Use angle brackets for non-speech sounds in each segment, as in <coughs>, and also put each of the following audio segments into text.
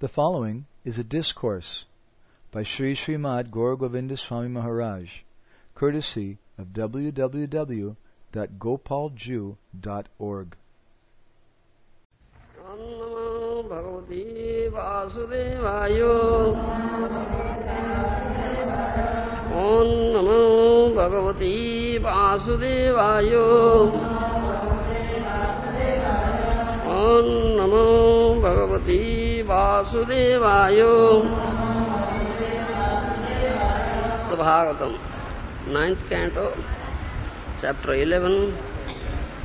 The following is a discourse by Sri Srimad Gauragovinda Swami Maharaj, courtesy of www.gopaljiu.org. ॐ नमो भगवती ॐ नमो भगवती वासुदेवाय। Bhagavatam ninth canto chapter eleven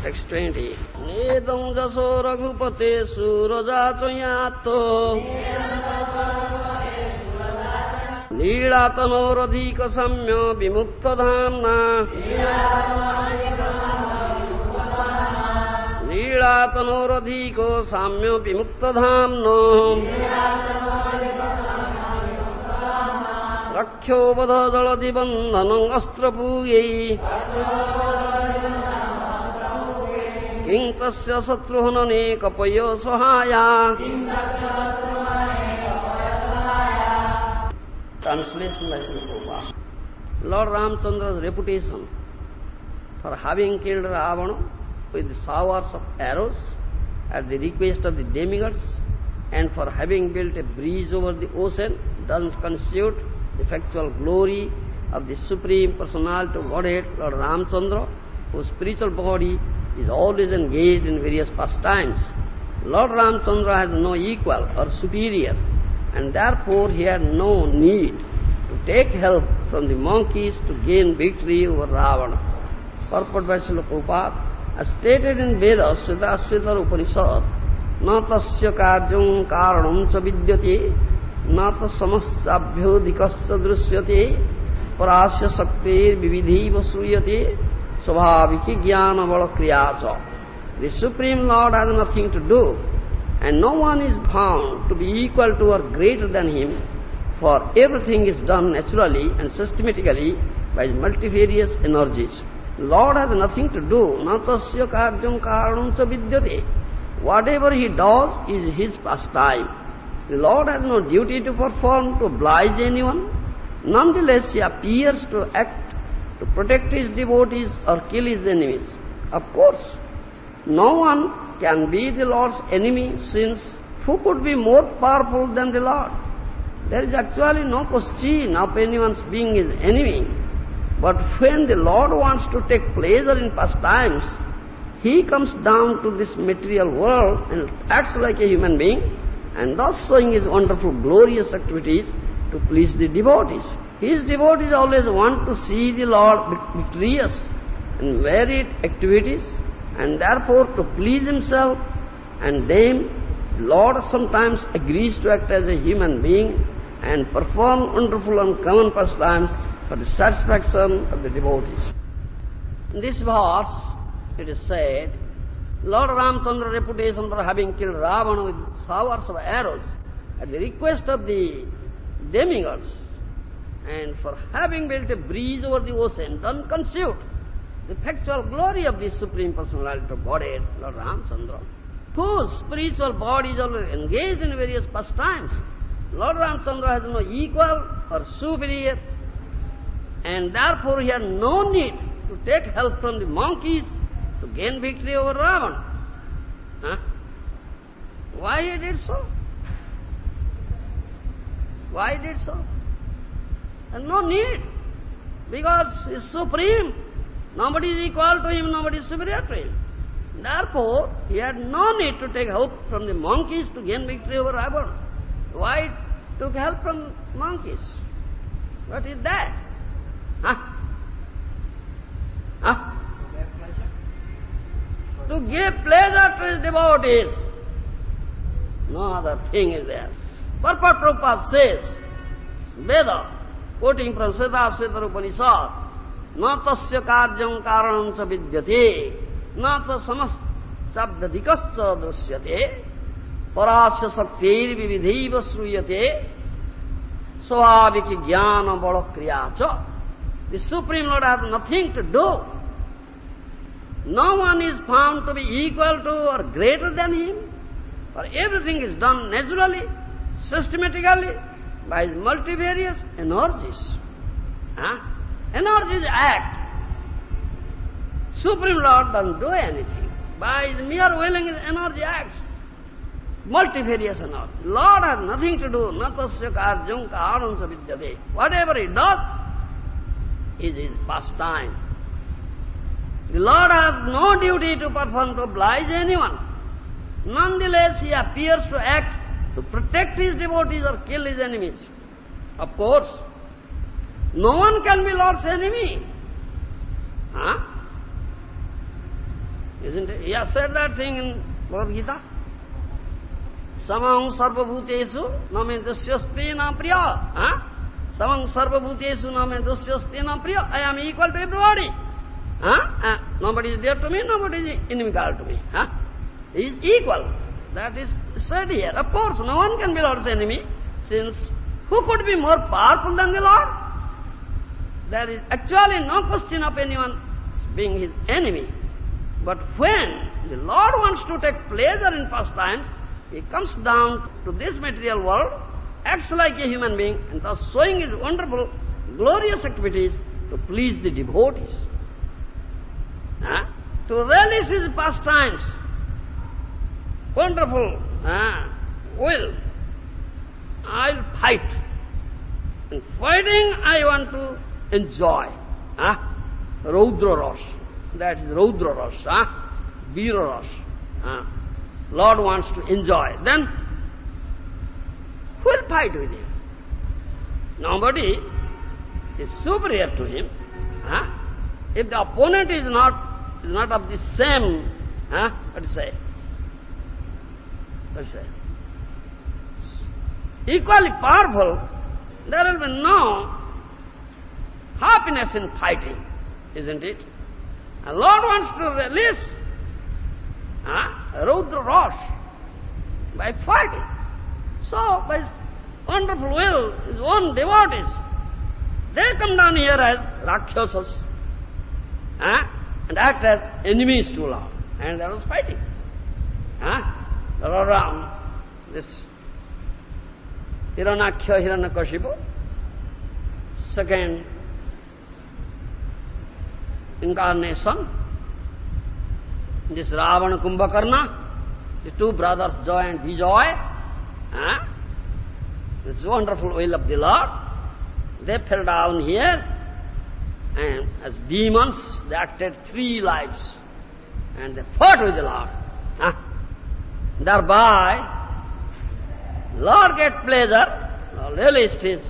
text twenty नेदम जसो रघुपते सूरजा चयातो। नीलातनोरधिक सम्य विमुक्त लीलातनोरधिको साम्य विमुक्तधाम्नो रक्षोबध जलदिबन्धनम् अस्त्रपूयै किं तस्य शत्रुहनने कपय सहाया Translation by Sri Prabhupada. Lord Ramchandra's reputation for having killed Ravana with showers of arrows at the request of the demigods and for having built a bridge over the ocean doesn't constitute the factual glory of the Supreme Personality of Godhead, Lord Ramchandra, whose spiritual body is always engaged in various pastimes. Lord Ramchandra has no equal or superior, and therefore he had no need to take help from the monkeys to gain victory over Ravana. Purport by Srila Prabhupada, as stated in Vedas, Sveta Svetar Upanishad, Natasya karyam karanam cha vidyate, nata samasabhyodhikascha drusyate, parasya saktir vividhiva suyate, svabhaviki jnana bala kriyacha. The Supreme Lord has nothing to do, and no one is bound to be equal to or greater than him, for everything is done naturally and systematically by multifarious energies. Lord has nothing to do, na tasya karyam karanam cha vidyate. Whatever He does is His pastime. The Lord has no duty to perform to oblige anyone. Nonetheless, He appears to act to protect His devotees or kill His enemies. Of course, no one can be the Lord's enemy since who could be more powerful than the Lord? There is actually no question of anyone's being his enemy. But when the Lord wants to take pleasure in pastimes, He comes down to this material world and acts like a human being and thus showing His wonderful, glorious activities to please the devotees. His devotees always want to see the Lord victorious in varied activities and therefore to please himself and them, the Lord sometimes agrees to act as a human being and perform wonderful and common pastimes for the satisfaction of the devotees. In this verse, it is said, Lord Ramchandra reputation for having killed Ravana with showers of arrows at the request of the demigods and for having built a bridge over the ocean doesn't constitute the factual glory of the Supreme Personality of Godhead, Lord Ramchandra, whose spiritual body is always engaged in various pastimes. Lord Ramchandra has no equal or superior, and therefore he had no need to take help from the monkeys to gain victory over Ravana. Huh? Why he did so? Why he did so? There's no need, because he is supreme. Nobody is equal to him, nobody is superior to him. Therefore, he had no need to take help from the monkeys to gain victory over Ravana. Why took help from monkeys? What is that? To give pleasure to his devotees. No other thing is there. Purport Prabhupada says, Veda, quoting from Sveta Svetar Upanishad, तस्य कार्यं कारणं च विद्यते न त समस्ताभ्यधिकश्च दृश्यते परास्य शक्तिर्विविधैव श्रूयते स्वाभाविक ज्ञान बल क्रिया च The Supreme Lord has nothing to do. No one is found to be equal to or greater than Him. For everything is done naturally, systematically by his multivarious energies. Huh? Energies act. Supreme Lord doesn't do anything. By his mere willing, his energy acts. Multifarious energy. Lord has nothing to do. Natasya karjam karansa. Whatever he does is his pastime. The Lord has no duty to perform to oblige anyone. Nonetheless, he appears to act to protect his devotees or kill his enemies. Of course, no one can be Lord's enemy. Huh? Isn't it? He has said that thing in Bhagavad Gita. Samang sarvabhutesu name dusyasti na priya. Huh? Samang sarvabhutesu name dusyasti na priya. I am equal to everybody. Huh? Uh, nobody is dear to me, nobody is inimical to me. Huh? He is equal. That is said here. Of course, no one can be Lord's enemy, since who could be more powerful than the Lord? There is actually no question of anyone being his enemy. But when the Lord wants to take pleasure in pastimes, he comes down to this material world, acts like a human being, and thus showing his wonderful, glorious activities to please the devotees. Huh? To relish his pastimes, wonderful uh, will. I'll fight. In fighting, I want to enjoy. Uh, Raudra Ras. That is Raudra Ras. Uh, Veera Ras. Uh, Lord wants to enjoy. Then, who will fight with him? Nobody is superior to him. Uh, if the opponent is not, is not of the same, uh, what to say, what to say, equally powerful, there will be no happiness in fighting, isn't it? And Lord wants to release uh, Rudra Rosh by fighting. So, by His wonderful will, His own devotees, they come down here as Rakshasas uh, and act as enemies to Lord. And there was fighting. Uh, around this Hiranyaksha Hiranyakashipu, second incarnation, this Ravana Kumbhakarna, the two brothers Joy and Vijay, eh? this wonderful will of the Lord, they fell down here and as demons they acted three lives and they fought with the Lord. Eh? Thereby, Lord get pleasure, Lord released his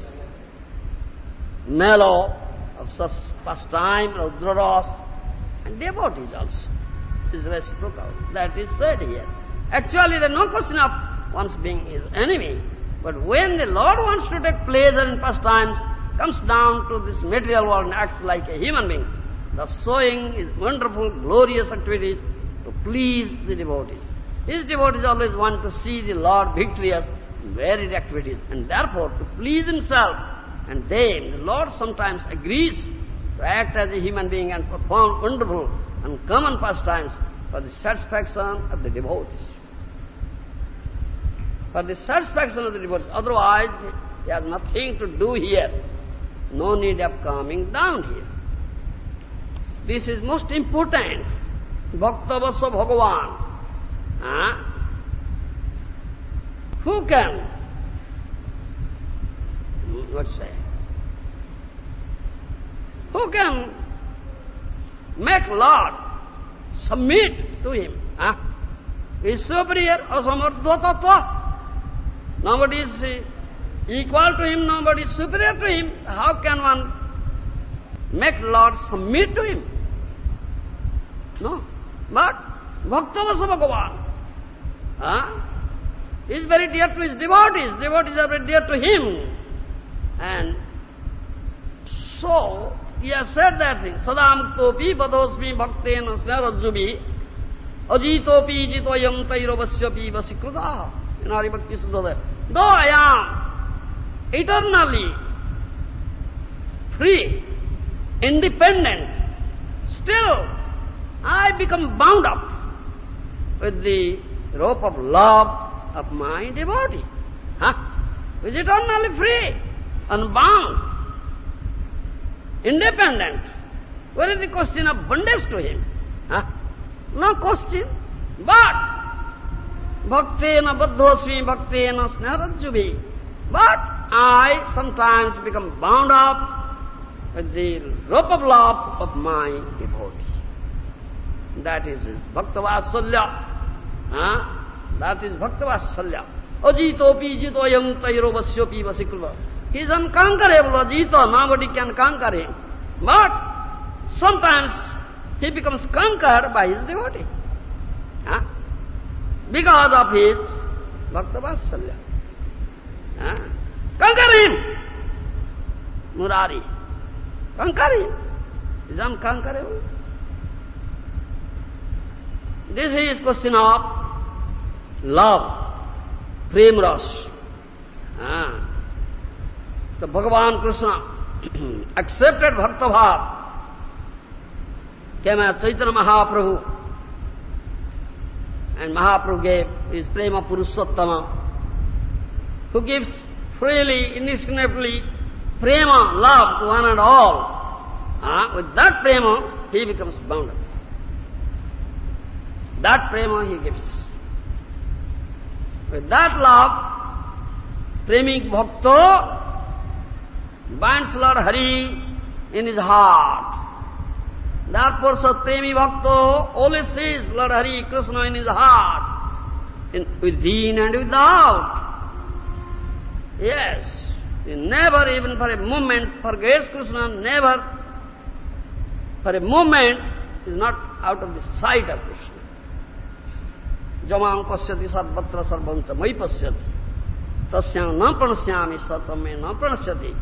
mellow of such pastime, Rudraras, and devotees also. Is reciprocal. That is said here. Actually, there is no question of one's being his enemy. But when the Lord wants to take pleasure in pastimes, comes down to this material world and acts like a human being, thus showing his wonderful, glorious activities to please the devotees. His devotees always want to see the Lord victorious in varied activities, and therefore to please himself and them, the Lord sometimes agrees to act as a human being and perform wonderful and common pastimes for the satisfaction of the devotees. For the satisfaction of the devotees. Otherwise, he has nothing to do here. No need of coming down here. This is most important. Bhaktavasa Bhagavan. Huh? Who can, what say, who can make Lord submit to him? Ah? Huh? He is superior, asamardha tattva. Nobody is equal to him, nobody is superior to him. How can one make Lord submit to him? No. But Bhaktavasa Bhagavan huh? is very dear to his devotees. Devotees are very dear to him. And so, he has said that thing. Sadamuktopi vadosmi bhaktena snarajjubi ajitopi jitoyam tairavasyapi vasikrutaha. In. Though I am eternally free, independent, still I become bound up with the rope of love of my devotee. Huh? who is eternally free, unbound, independent. Where is the question of bondage to him? Huh? No question. But bhaktena baddhosmi bhaktena snarajjubi. But I sometimes become bound up with the rope of love of my devotee. That is his bhaktavasalya. Huh? That is bhaktavasalya. Ajitopi jitoyam tairovasyopi vasikruva. He is unconquerable, Ajita, nobody can conquer him. But sometimes he becomes conquered by his devotee. Huh? Because of his bhaktavasalya. Huh? Conquer him! Murari. Conquer him. Is unconquerable. This is question of love, prem ras. Ah. So Bhagavan Krishna accepted Bhakta Bhav, came as Chaitanya Mahaprabhu, and Mahaprabhu gave his Prema Purushottama, who gives freely, indiscriminately, Prema, love to one and all. Ah, with that Prema, he becomes bound up. That prema he gives. With that love, premik bhakta binds Lord Hari in his heart. That person, Premi Bhakta, always sees Lord Hari Krishna in his heart, in, within and without. Yes, he never even for a moment forgets Krishna, never for a moment is not out of the sight of Krishna. Jamam pasyati sarvatra sarvanta mai pasyati. Tasyam na pranasyami satsam na pranasyati.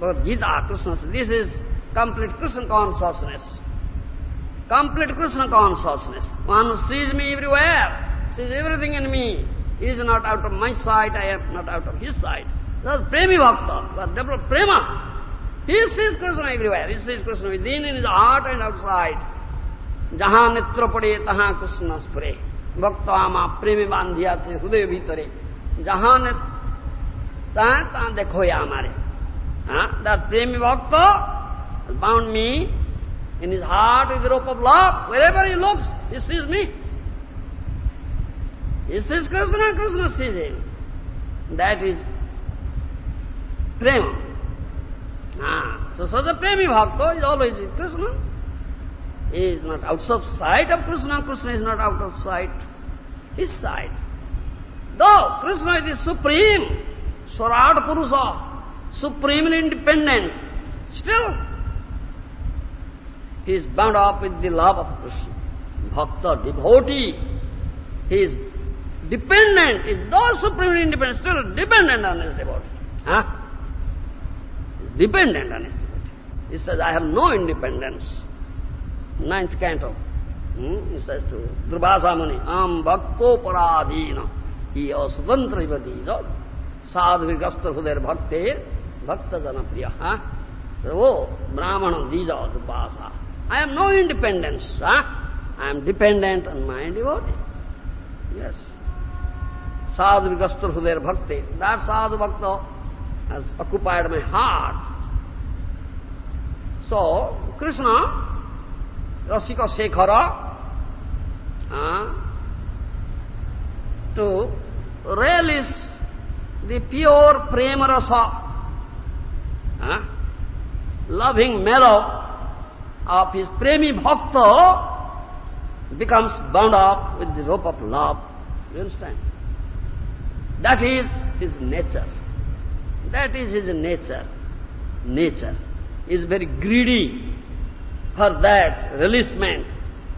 Bhagavad Gita, Krishna, this is complete Krishna consciousness. Complete Krishna consciousness. One sees me everywhere, sees everything in me. He is not out of my sight, I am not out of his sight. That's Premi Bhakta, but develop Prema. He sees Krishna everywhere. He sees Krishna within in his heart and outside. Jahan nitra pade, tahan Krishna spure. भक्त आमा प्रेमी बांधिया से हृदय भीतरे जहाँ ने ता देखो या हमारे हाँ दैट प्रेमी भक्त bound me in his heart with the rope of love. Wherever he looks, he sees me. He sees Krishna, Krishna sees him. That is prema. Ah, so, so the premi bhakta is always with Krishna. He is not out of sight of Krishna, Krishna is not out of sight his side. Though Krishna is supreme, Swarat Purusha, supremely independent, still he is bound up with the love of Krishna. Bhakta, devotee, he is dependent, is though supremely independent, still dependent on his devotee. Huh? Dependent on his devotee. He says, I have no independence. Ninth canto. Hmm? He says to Durvasa Muni, Am bhakto paradina, he is asvatantra ivadija, sadhvirgastra hudar bhakte, bhakta jana priya. Huh? So, oh, Brahmana, these are Durvasa. I have no independence. Huh? I am dependent on my devotee. Yes. Sadhu Vigastra Hudayar Bhakti. That sadhu bhakta has occupied my heart. So, Krishna, Rasika Shekhara, uh, to relish the pure prema rasa, uh, loving mellow of his premi bhakta becomes bound up with the rope of love. You understand? That is his nature. That is his nature. Nature is very greedy for that releasement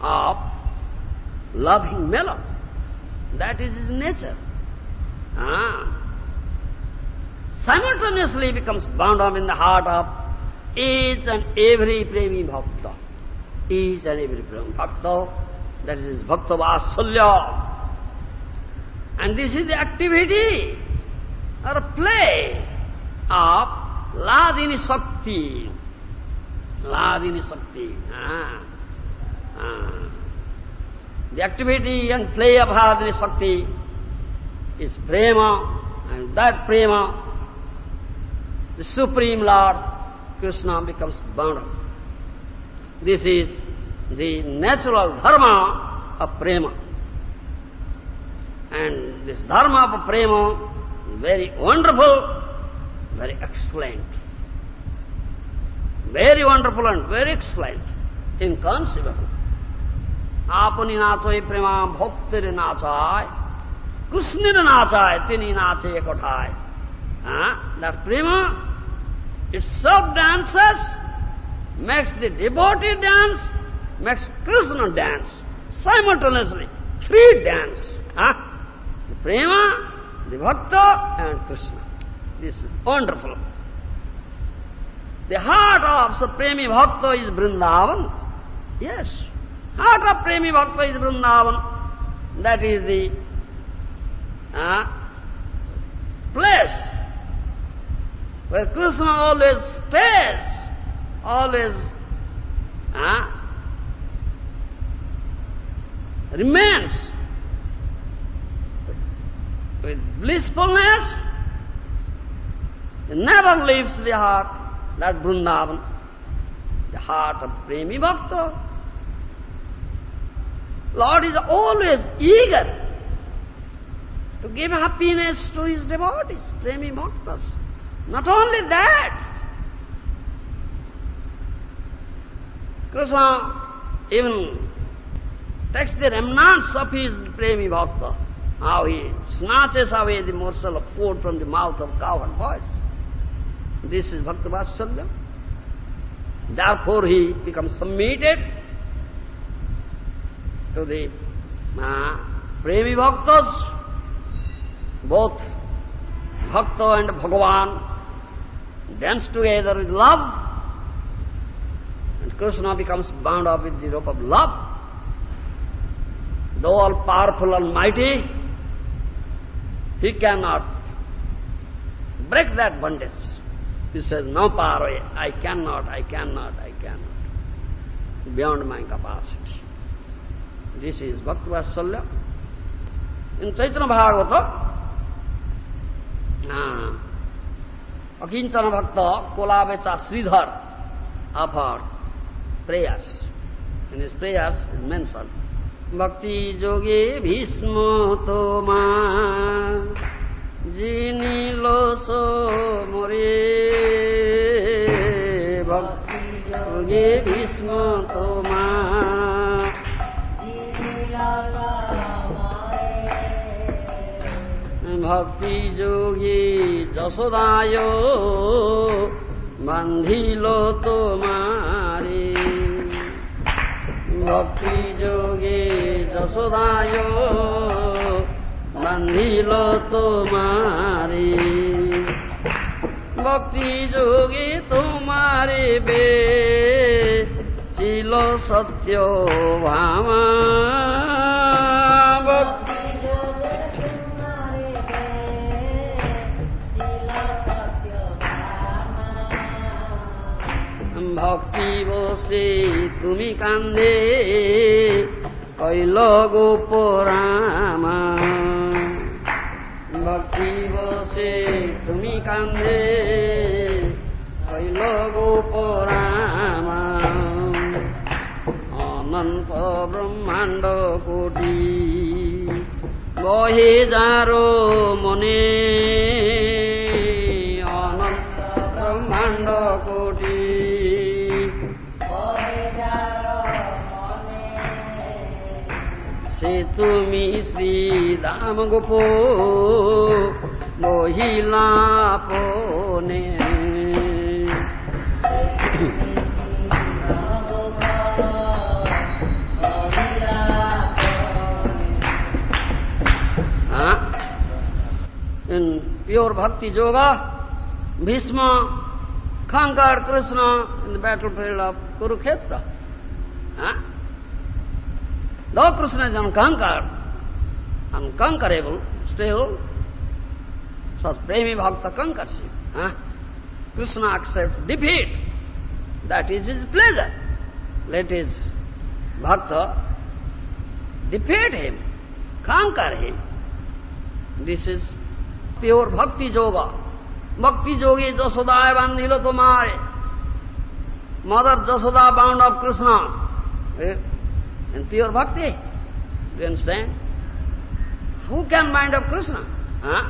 of loving mellow. That is his nature. Ah. Simultaneously becomes bound up in the heart of each and every premi bhakta. Each and every premi bhakta, that is bhakta vasalya. And this is the activity or play of Ladini Sakti. Ladini Sakti. Ah. Ah. The activity and play of Ladini Sakti is prema, and that prema the Supreme Lord, Krishna becomes bound This is the natural dharma of prema. And this dharma of prema, very wonderful, very excellent. Very wonderful and very excellent, inconceivable. आपनी नाचो प्रेमा भक्तिर नाचाय कृष्णिर नाचाय तिनी नाचे कठाय that prema itself dances, makes the devotee dance, makes Krishna dance simultaneously. Three dance. Huh? The prema, the bhakta and Krishna. This is wonderful. The heart of Supreme Bhakta is Vrindavan. Yes. Heart of Premi Bhakta is Vrindavan. That is the uh, place where Krishna always stays, always uh, remains with blissfulness. It never leaves the heart, that Vrindavan, the heart of Premi Bhakta. Lord is always eager to give happiness to his devotees, Premi Bhaktas. Not only that, Krishna even takes the remnants of his Premi Bhakta, how he snatches away the morsel of food from the mouth of cow and boys. This is Bhakta Vatsalya. Therefore he becomes submitted to the uh, Premi Bhaktas, both Bhakta and Bhagavan dance together with love, and Krishna becomes bound up with the rope of love. Though all powerful and mighty, he cannot break that bondage. He says, no power, I cannot, I cannot, I cannot. Beyond my capacity. This is Bhakti Vatsalya. In Chaitanya Bhagavata, ah, akinchana bhakta Kola Becha Shridhar of her prayers is prayers mention bhakti যোগে ভীষ্ম তোমা যিনি lose মরে। ভক্তি যোগে ভীষ্ম তোমা ভক্তি যোগী যশোদায়, বান্ধিল তোমারে। ভক্তি যোগে যশোদায়, বান্ধিল তোমারে। ভক্তি যোগে তোমারে বে, ছিল সত্য ভামা। ভক্তি বসে তুমি কান্দে, কইল গোপরামা ভক্তি বসে তুমি কান্দে, কইল গোপরামা অনন্ত ব্রহ্মাণ্ড কোটি বহে যারো মনে। 수미 스리다만고포 노힐라포네 Pure bhakti yoga, Bhisma, conquered Krishna in the battlefield of Kurukshetra. Though Krishna is unconquered, unconquerable, still, such Premi Bhakta conquers him. Huh? Krishna accepts defeat. That is his pleasure. Let his Bhakta defeat him, conquer him. This is pure bhakti yoga. Bhakti Jogi Jasodaya Bandhilo Tomare. Mother Jasoda bound of Krishna. Eh? In pure bhakti. Do you understand? Who can bind up Krishna? Huh?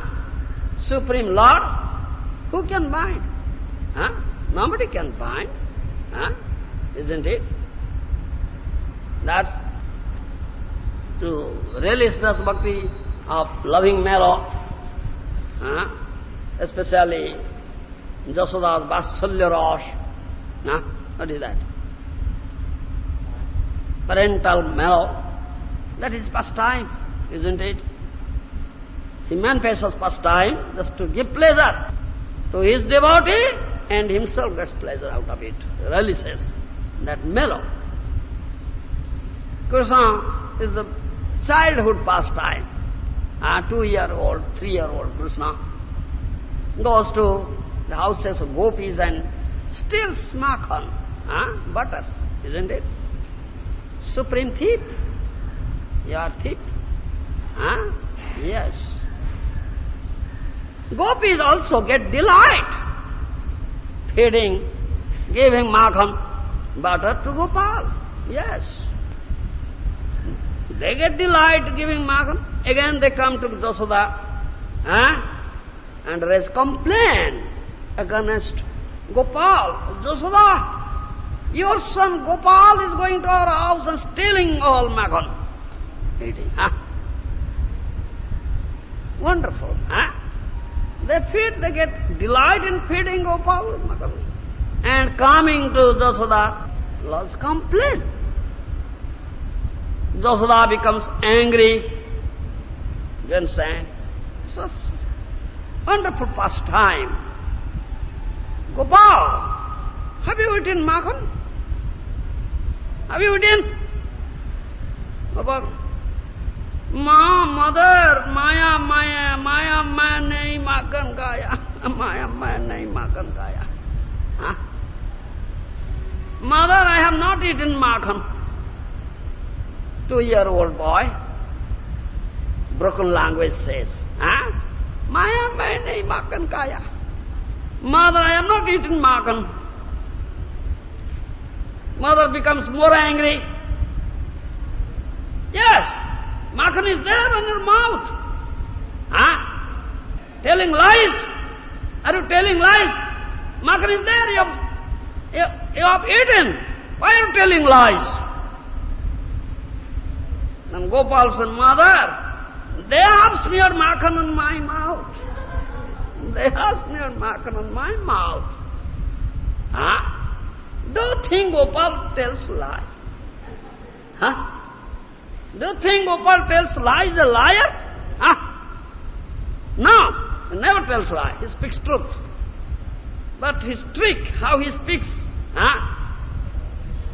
Supreme Lord? Who can bind? Huh? Nobody can bind. Huh? Isn't it? That's to relish this bhakti of loving mellow, huh? especially Jasoda's Vasalya Rosh. Huh? What is that? Parental mellow. That is pastime, isn't it? He manifests pastime just to give pleasure to his devotee and himself gets pleasure out of it, relishes that mellow. Krishna is a childhood pastime. A two-year-old, three-year-old Krishna goes to the houses of gopis and steals makhan, huh? butter, isn't it? Supreme thief. You are thief. Huh? Yes. Gopis also get delight feeding, giving makhan, butter to Gopal. Yes. They get delight giving makhan. Again they come to Jasoda huh? and raise complaint against Gopal. Jasoda, your son Gopal is going to our house and stealing all makhan. Eating. Huh? Wonderful. Huh? They feed, they get delight in feeding Gopal with makhan. And coming to Jasoda, Lord's complaint. Jasoda becomes angry. You understand? Such wonderful pastime. Gopal, have you eaten makhan? Have you eaten? Gopal, Ma, mother, Maya, Maya, Maya, <laughs> Maya nahi makhan kaya. Maya, Maya nahi makhan kaya. Huh? Mother, I have not eaten makhan two-year-old boy, broken language says, huh? Maya mai nahi makan kaya. Mother, I have not eaten makan. Mother becomes more angry. Yes, makan is there in your mouth. Huh? Telling lies. Are you telling lies? Makan is there, you have, you, you have eaten. Why are you telling lies? Then Gopal's said, Mother, they have smeared makhan on my mouth. They have smeared makhan on my mouth. Huh? Do you think Gopal tells lie? Huh? Do you think Gopal tells lie is a liar? Huh? No, he never tells lie. He speaks truth. But his trick, how he speaks, huh?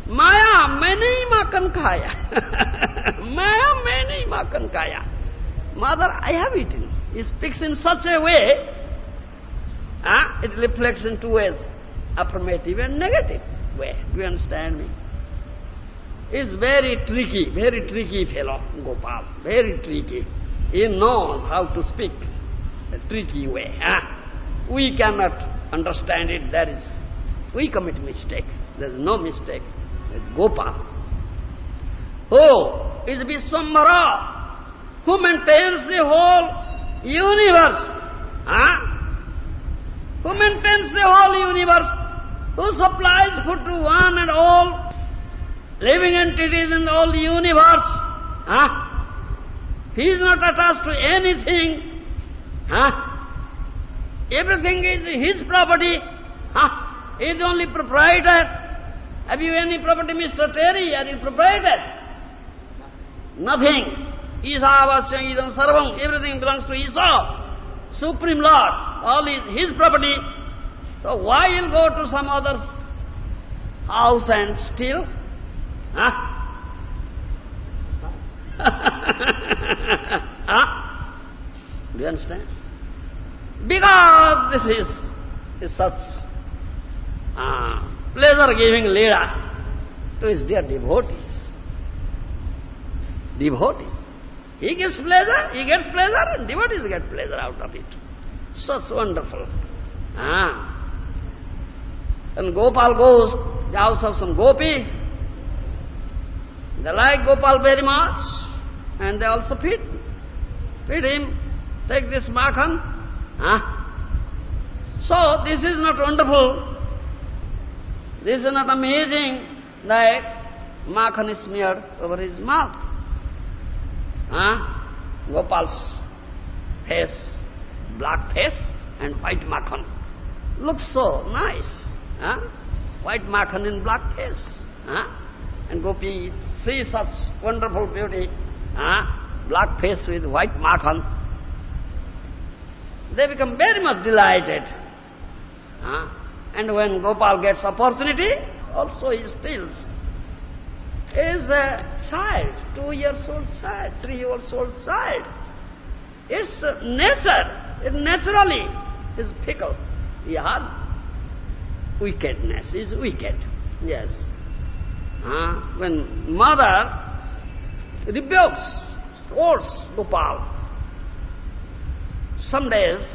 Maya kaya. <laughs> Maya many makan kaya. Mother, I have eaten. He speaks in such a way, ah, it reflects in two ways, affirmative and negative way. Do you understand me? He's very tricky, very tricky fellow, Gopal, very tricky. He knows how to speak a tricky way. Ah. We cannot understand it, that is, we commit mistake. There is no mistake. It's Gopal. Who is Vishwambhara, who maintains the whole universe. Huh? Who maintains the whole universe, who supplies food to one and all living entities in the whole universe. Huh? He is not attached to anything. Huh? Everything is his property. Huh? He is the only proprietor. Have you any property, Mr. Terry? Are you proprietor? Nothing. Isa avasya idam sarvam. Everything belongs to Isa, Supreme Lord. All is his property. So why he'll go to some other's house and steal? Huh? <laughs> huh? Do you understand? Because this is, is such uh, pleasure-giving leader to his dear devotees. Devotees. He gives pleasure, he gets pleasure, and devotees get pleasure out of it. Such wonderful Ah. When Gopal goes the house of some gopis, they like Gopal very much, and they also feed, feed him, take this makhan. Ah. So this is not wonderful, this is not amazing that makhan is smeared over his mouth. Ah, Gopal's face, black face and white makhan. Looks so nice. Huh? White makhan in black face. Huh? And Gopi see such wonderful beauty, huh? black face with white makhan. They become very much delighted. Huh? And when Gopal gets opportunity, also he steals. He is a child, two years old child, three years old child. It's nature, it naturally is fickle. He has wickedness, is wicked, yes. Uh, when mother rebukes, scolds Gopal, some days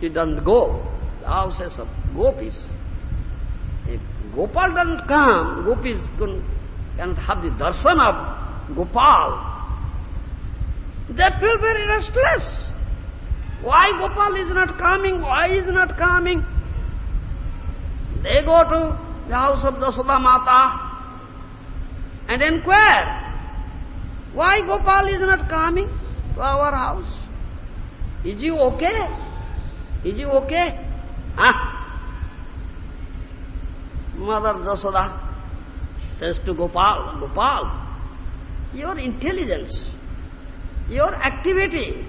he doesn't go the houses of gopis. If Gopal doesn't come, gopis cannot have the darshan of Gopal. They feel very restless. Why Gopal is not coming? Why is not coming? They go to the house of Jasoda Mata and inquire, why Gopal is not coming to our house? Is he okay? Is he okay? Huh? Mother Jasoda says to Gopal, Gopal, your intelligence, your activity,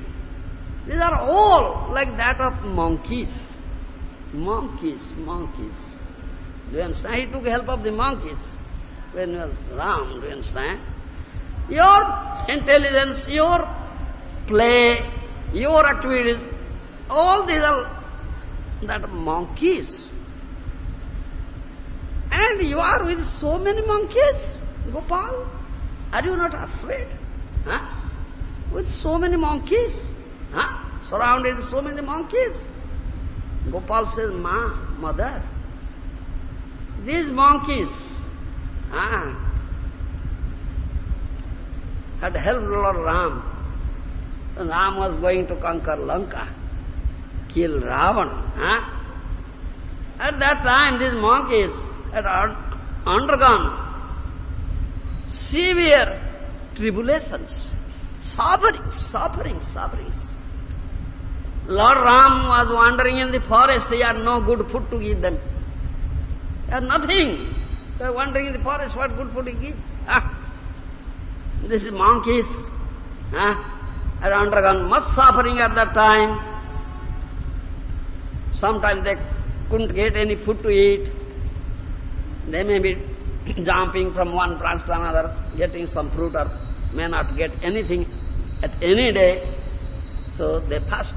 these are all like that of monkeys. Monkeys, monkeys. Do you understand? He took help of the monkeys when he was Ram, do you understand? Your intelligence, your play, your activities, all these are that monkeys. And you are with so many monkeys, Gopal. Are you not afraid? Huh? With so many monkeys, huh? surrounded so many monkeys. Gopal says, Ma, mother, these monkeys huh, had helped Lord Ram. And Ram was going to conquer Lanka kill Ravana. Huh? At that time, these monkeys had undergone severe tribulations, suffering, suffering, sufferings. Lord Ram was wandering in the forest, he had no good food to give them. He had nothing. They are wandering in the forest, what good food to give? Ah. This is monkeys. Ah. Had undergone much suffering at that time. Sometimes they couldn't get any food to eat. They may be <coughs> jumping from one branch to another, getting some fruit or may not get anything at any day. So they fast.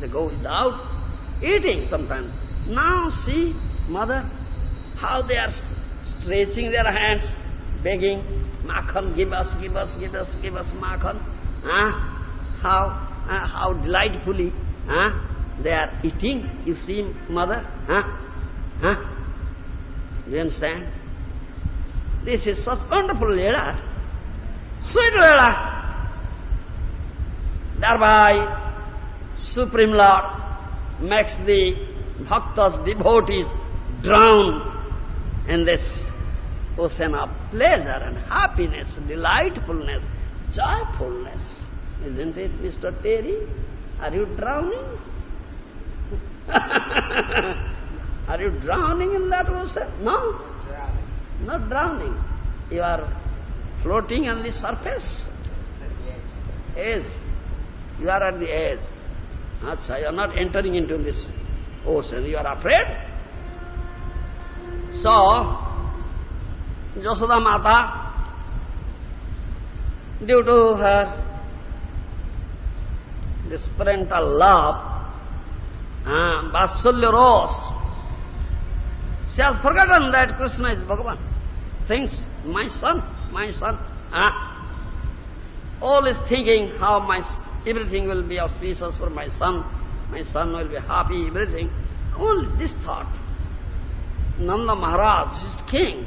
They go without eating sometimes. Now see, mother, how they are stretching their hands, begging, Makhan, give us, give us, give us, give us Makhan. Huh? How, uh, how delightfully, huh? They are eating, you see, mother? Huh? Huh? You understand? This is such wonderful Leela. Sweet Leela. Thereby, Supreme Lord makes the bhaktas, devotees, drown in this ocean of pleasure and happiness, delightfulness, joyfulness. Isn't it, Mr. Terry? Are you drowning? <laughs> are you drowning in that ocean? No. Drowning. Not drowning. You are floating on the surface. Edge. You are at the edge. Achha, you are not entering into this ocean. You are afraid? So, Jasoda Mata, due to her this parental love, Ah, Vatsalya Ros. She has forgotten that Krishna is Bhagavan. Thinks, my son, my son. Ah. All is thinking how my everything will be auspicious for my son. my son will be happy, everything. Only this thought. Nanda Maharaj is king.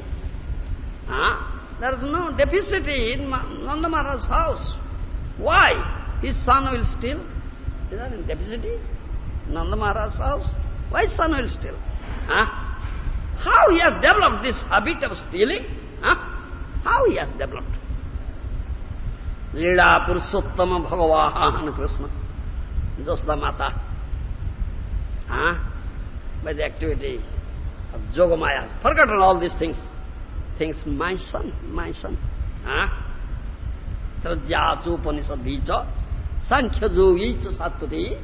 Huh? There is no deficit in Nanda Maharaj's house. Why? His son will steal. Is there any deficit? Nanda Maharaj's house? Why son will steal? Huh? How he has developed this habit of stealing? Huh? How he has developed? Lila Purushottama Bhagavan Krishna. Just the Mata. Huh? By the activity of Jogamaya has forgotten all these things. Thinks, my son, my son. Trajyachu Upanishad Bija, Sankhya Yogi Sattati,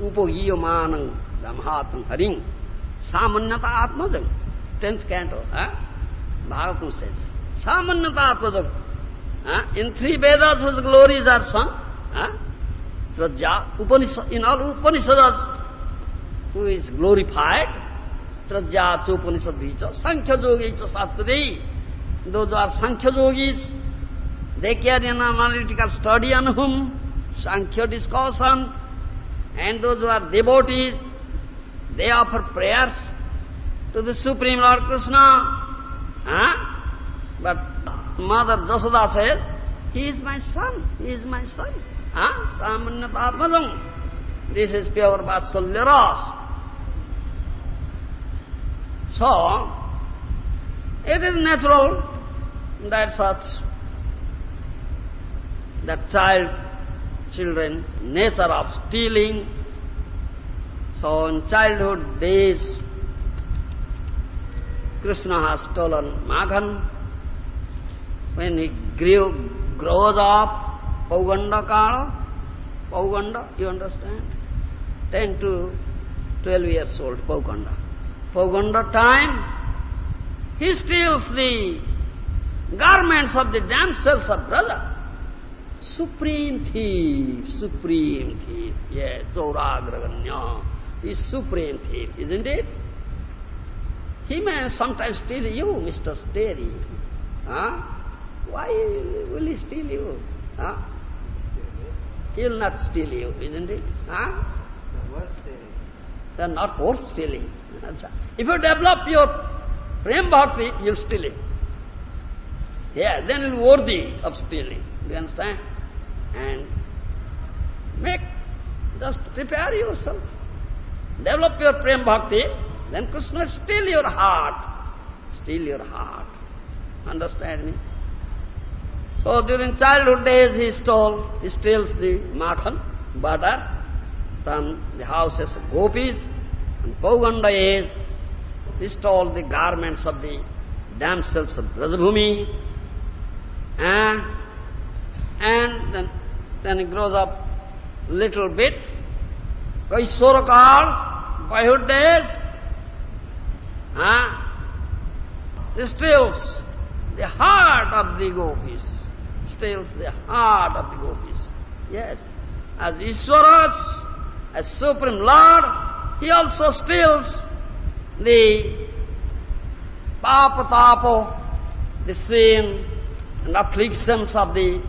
Upagiyamanang Brahmatang Haring, Samanyata Atmajam. Tenth canto, huh? Bhagavatam says. Samanyata Atmajam. Huh? In three Vedas whose glories are sung, huh? Trajya, Upanishad, in all Upanishads, who is glorified, त्रज्या चोपनिषद भी संख्य जोगी सात्री दो द्वार संख्य जोगी देखिए an analytical study on whom Sankhya discussion and though are devotees they offer prayers to the supreme lord Krishna हाँ? But mother Yashoda's has he is my son he is my son हाँ? सामान्यता आत्मज this is pure vatsalya rasa So, it is natural that such, that child, children, nature of stealing. So in childhood days, Krishna has stolen Makhan. When he grew, grows up, Pauganda Kala, Pauganda, you understand? 10 to 12 years old, Pauganda. Pauganda time, he steals the garments of the damsels of brother. Supreme thief, supreme thief. Yes, Chauragraganya is supreme thief, isn't it? He may sometimes steal you, Mr. Terry. Huh? Why will he steal you? Huh? He will not steal you, isn't it? Huh? They are not worth stealing. If you develop your prem bhakti, you'll steal it. Yeah, then you'll worthy of stealing. Do you understand? And make, just prepare yourself. Develop your prem bhakti, then Krishna steal your heart. Steal your heart. Understand me? So during childhood days he stole, he steals the makhan, butter, from the houses of gopis, and Pauganda is, he stole the garments of the damsels of Brajabhumi, and, and then, then he grows up little bit, Kaishwarakal, boyhood days, huh? Ah, he steals the heart of the gopis, steals the heart of the gopis. Yes, as Ishwaras, as Supreme Lord, he also steals the papatapo, the sin and afflictions of the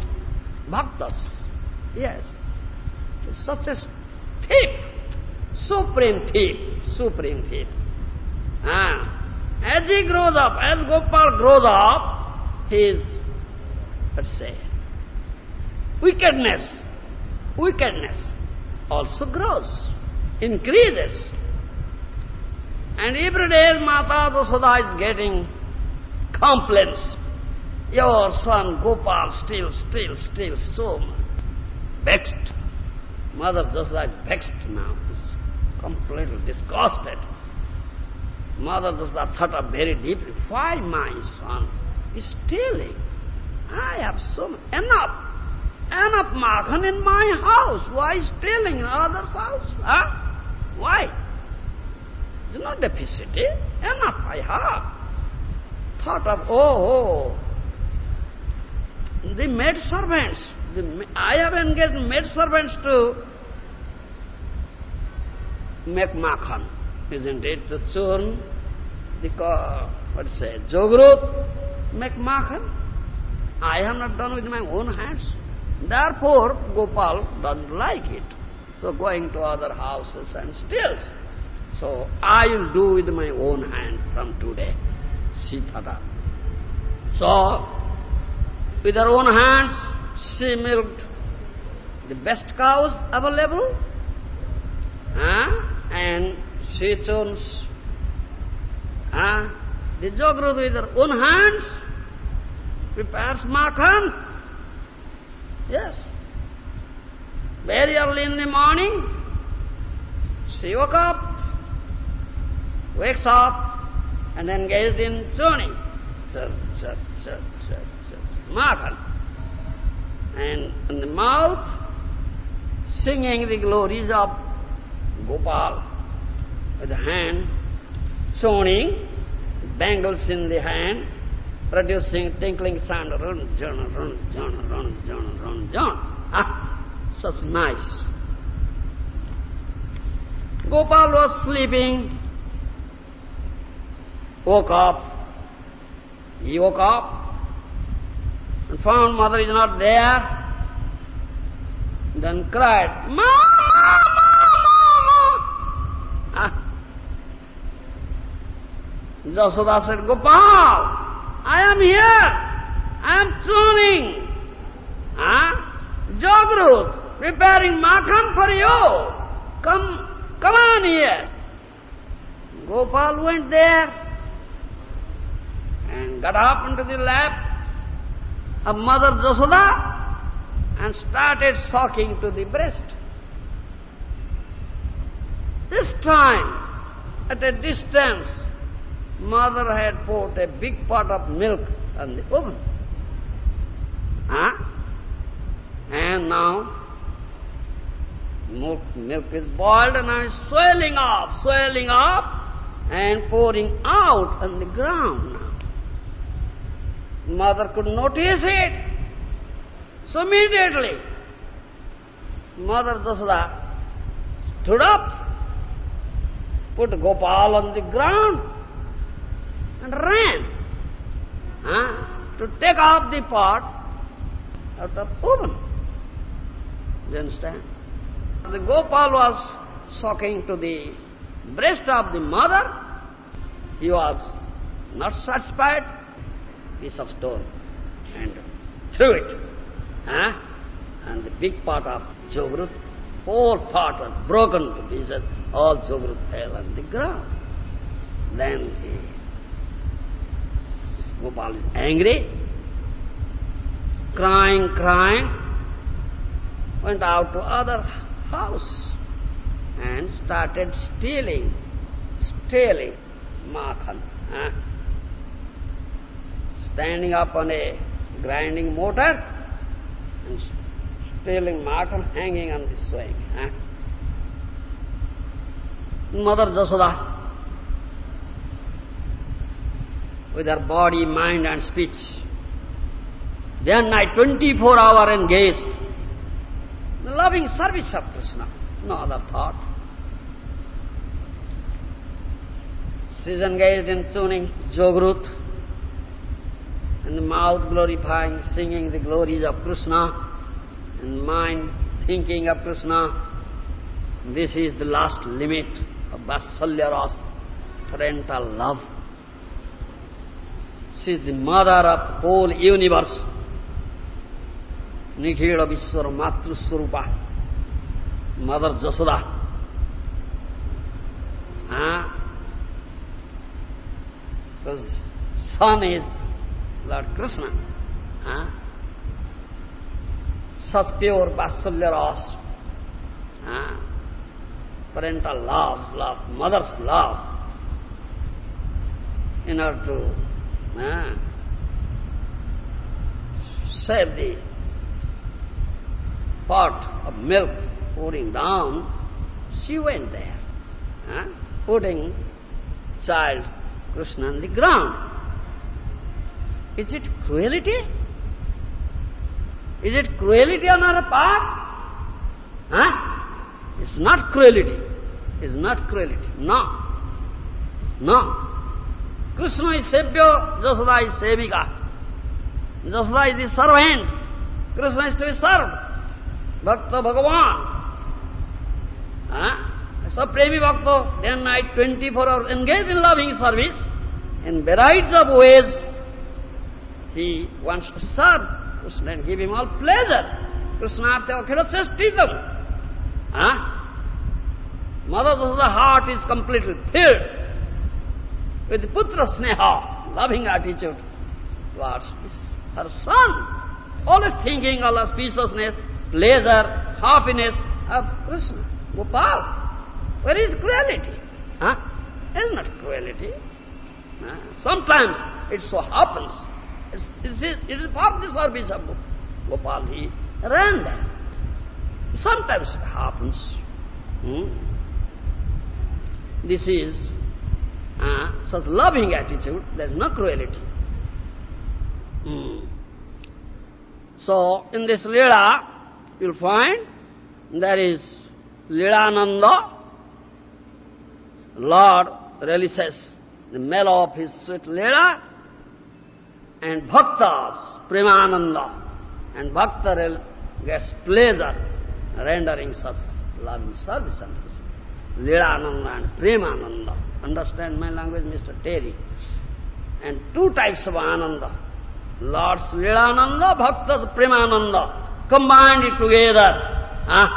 bhaktas. Yes. Such a thief, supreme thief, supreme thief. Ah. As he grows up, as Gopal grows up, his, let's say, wickedness, wickedness also grows, increases. And every day Mata Jasoda is getting complaints. Your son Gopal still, still, still so vexed. Mother Jasoda is vexed now, is completely disgusted. Mother Jasoda thought of very deeply, why my son is stealing? I have so much, enough. Enough Makhan in my house. Why stealing in other's house? Huh? Why? It's not deficit. Enough I have. Thought of, oh, oh, the maid servants. The, I have engaged maid servants to make makhan, isn't it? The churn, the, what to say, jogrot, make makhan. I have not done with my own hands. Therefore, Gopal doesn't like it. So going to other houses and steals. So I will do with my own hand from today, Sitata. So, with her own hands, she milked the best cows available, huh? and she chose huh? the Jagrut with her own hands, prepares makhan. Yes. Very early in the morning, she woke up, wakes up, and engaged in churning. Church, church, church, church, church. Makhan. And in the mouth, singing the glories of Gopal with the hand, churning, bangles in the hand, producing tinkling sound, run, John, run, John, run, John, run, John. Ah, such nice. Gopal was sleeping, woke up. He woke up and found mother is not there, then cried, Mama, Mama, Mama. Ah. Jasoda said, Gopal, I am here. I am tuning. Ah? Jagrut, preparing makhan for you. Come, come on here. Gopal went there and got up into the lap of Mother Jasoda and started sucking to the breast. This time, at a distance, mother had put a big pot of milk on the oven. Huh? And now, milk, milk is boiled and now it's swelling up, swelling up and pouring out on the ground. Mother could notice it. So immediately, Mother Jasoda stood up, put Gopal on the ground, and ran huh, to take off the pot out of the oven. You understand? The Gopal was sucking to the breast of the mother. He was not satisfied. Piece of stone and threw it. Huh? And the big pot of Jagrut, whole part was broken to pieces. All Jagrut fell on the ground. Then he Gopal is angry, crying, crying, went out to other house and started stealing, stealing makhan. Huh? Standing up on a grinding motor and stealing makhan hanging on the swing. Huh? Mother Jasoda with her body, mind and speech. Day and night, 24 hour engaged. The loving service of Krishna, no other thought. She is engaged in tuning Jagrut, and the mouth glorifying, singing the glories of Krishna, and mind thinking of Krishna. This is the last limit of Vatsalya Ras, parental love. She is the mother of whole universe. Nikhila Vishwara Matru Swarupa, Mother Jasoda. Because son is Lord Krishna. Ah, such pure Vatsalya Ras. Ah, parental love, love, mother's love. In order to Ah. Save the pot of milk pouring down, she went there, ah, putting child Krishna on the ground. Is it cruelty? Is it cruelty on our part? Huh? It's not cruelty. It's not cruelty. No. No. Krishna is Sevya, Jasoda is Sevika. Jasoda is the servant. Krishna is to be served. Bhakta Bhagavan. Huh? So Premi Bhakta, day and night, 24 hours, engaged in loving service, in varieties of ways, he wants to serve Krishna and give him all pleasure. Krishnartha akhira chestitam. Huh? Mother Jasoda's heart is completely filled with putra sneha, loving attitude towards this, her son. Always thinking all auspiciousness, pleasure, happiness of Krishna, Gopal. Where is cruelty? Huh? Is not cruelty. Huh? Sometimes it so happens, it's, it, is, it is for the service of Gopal, he ran there. Sometimes it happens. Hmm? This is uh, such loving attitude, there is no cruelty. Hmm. So, in this Leela, you'll find there is Leelananda, Lord relishes the mellow of his sweet Leela, and Bhaktas, Premananda, and Bhakta gets pleasure rendering such loving service Krishna. Leelananda and Premananda. Understand my language, Mr. Terry? And two types of Ananda. Lord's Leelananda, Bhaktas Premananda. Combined it together. Huh?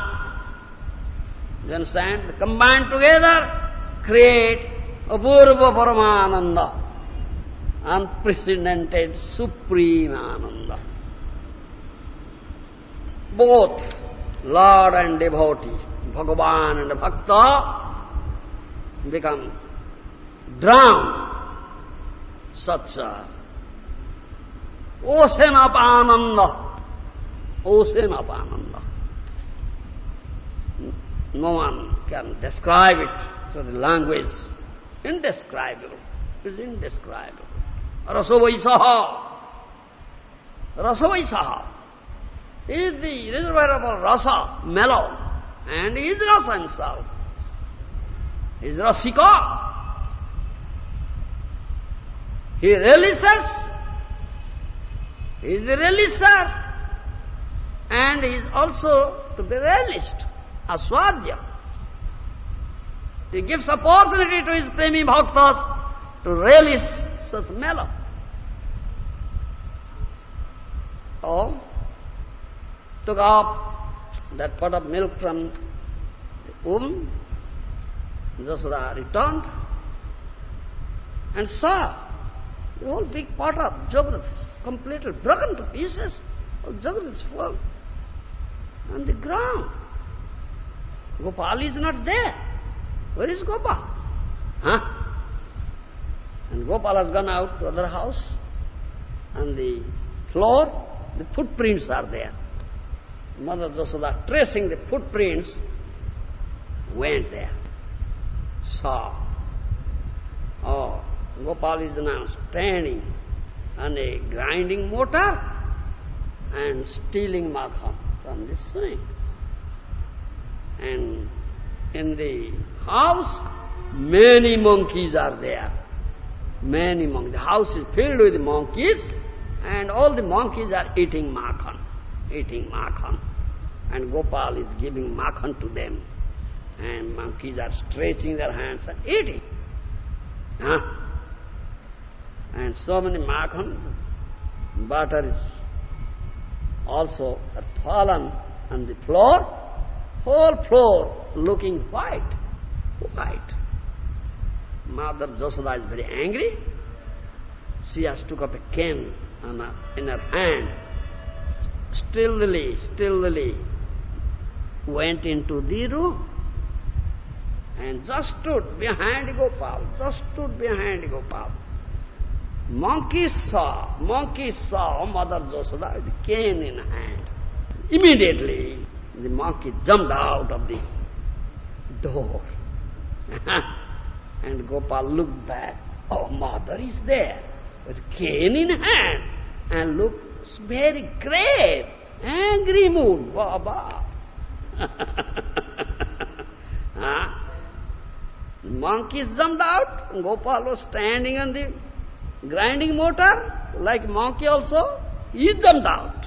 You understand? Combined together, create Apurva Paramananda. Unprecedented Supreme Ananda. Both Lord and devotee, Bhagavan and Bhakta, become drowned. Such a ocean of Ananda. Ocean of Ananda. No one can describe it through the language. Indescribable. It is indescribable. Rasavaisaha. Rasavaisaha is the reservoir of rasa, mellow, and is rasa himself. Is rasika. He releases, he is the relisher, and he is also to be relished, aswadya. He gives opportunity to his premi bhaktas to release such mellow. Oh, took up that pot of milk from the womb. Jasoda returned and saw the whole big pot of Jagat completely broken to pieces. All Jagat is full on the ground. Gopal is not there. Where is Gopal? Huh? And Gopal has gone out to other house. On the floor, the footprints are there. Mother Jasoda, tracing the footprints, went there, saw. Oh, Gopal is now standing on a grinding motor and stealing makhan from the swing. And in the house, many monkeys are there. Many monkeys. The house is filled with monkeys, and all the monkeys are eating makhan, eating makhan. And Gopal is giving makhan to them. And monkeys are stretching their hands and eating. Huh? And so many makhan, butter is also fallen on the floor, whole floor looking white, white. Mother Jasoda is very angry. She has took up a cane in her hand, stillly, stillly went into the room and just stood behind Gopal, just stood behind Gopal. Monkey saw, monkey saw Mother Jasoda with cane in hand. Immediately, the monkey jumped out of the door. <laughs> and Gopal looked back. Oh, mother is there with cane in hand and looks very grave, angry mood. Baba. huh? <laughs> Ah. The monkeys jumped out. Gopal was standing on the grinding motor, like monkey also. He jumped out.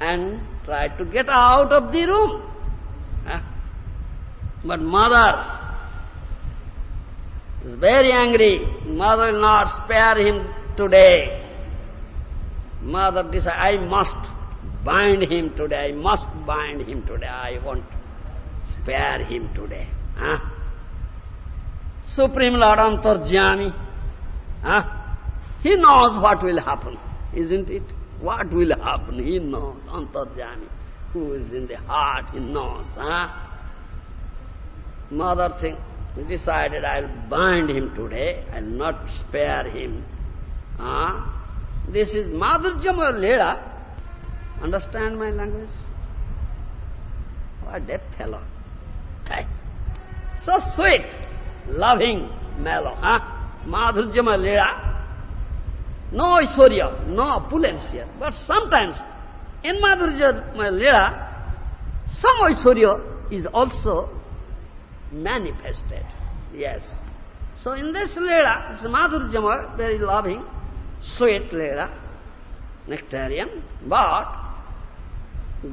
and tried to get out of the room. But mother is very angry. Mother will not spare him today. Mother decided, I must bind him today, I must bind him today, I won't spare him today. Huh? Supreme Lord Antarjami, huh? he knows what will happen, isn't it? What will happen, he knows, Antarjami, who is in the heart, he knows. Huh? Mother think, decided, I'll bind him today, I'll not spare him. Huh? This is Madhurjama Leela. Understand my language? What a fellow. So sweet, loving mellow. Huh? Madhurjama Leela. No Aishwarya, no opulence here. But sometimes, in Madhurjama Leela, some Aishwarya is also manifested. Yes. So in this Leela, it's Madhurjama, very loving, sweet Leela, nectarian, but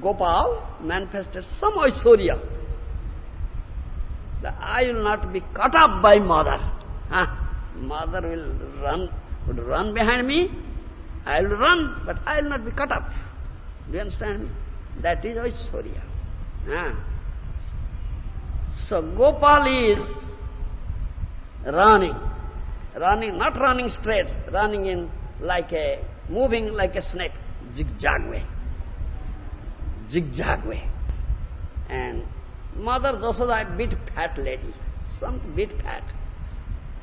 Gopal manifested some Aishwarya. I will not be cut up by mother. Huh? Mother will run, would run behind me, I will run, but I will not be cut up. Do you understand me? That is Aishwarya. Huh? So Gopal is running, running, not running straight, running in like a, moving like a snake, zigzag way, zigzag way. And Mother Jasoda, a bit fat lady, some bit fat.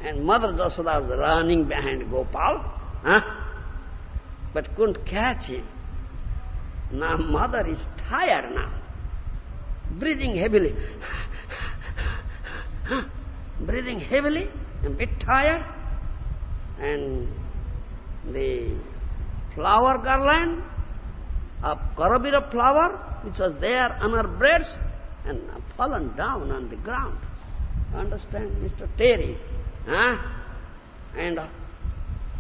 And Mother Jasoda was running behind Gopal, huh? but couldn't catch him. Now Mother is tired now, breathing heavily breathing heavily, a bit tired, and the flower garland of Karabira flower, which was there on her breast, and fallen down on the ground. Understand, Mr. Terry? Huh? And uh,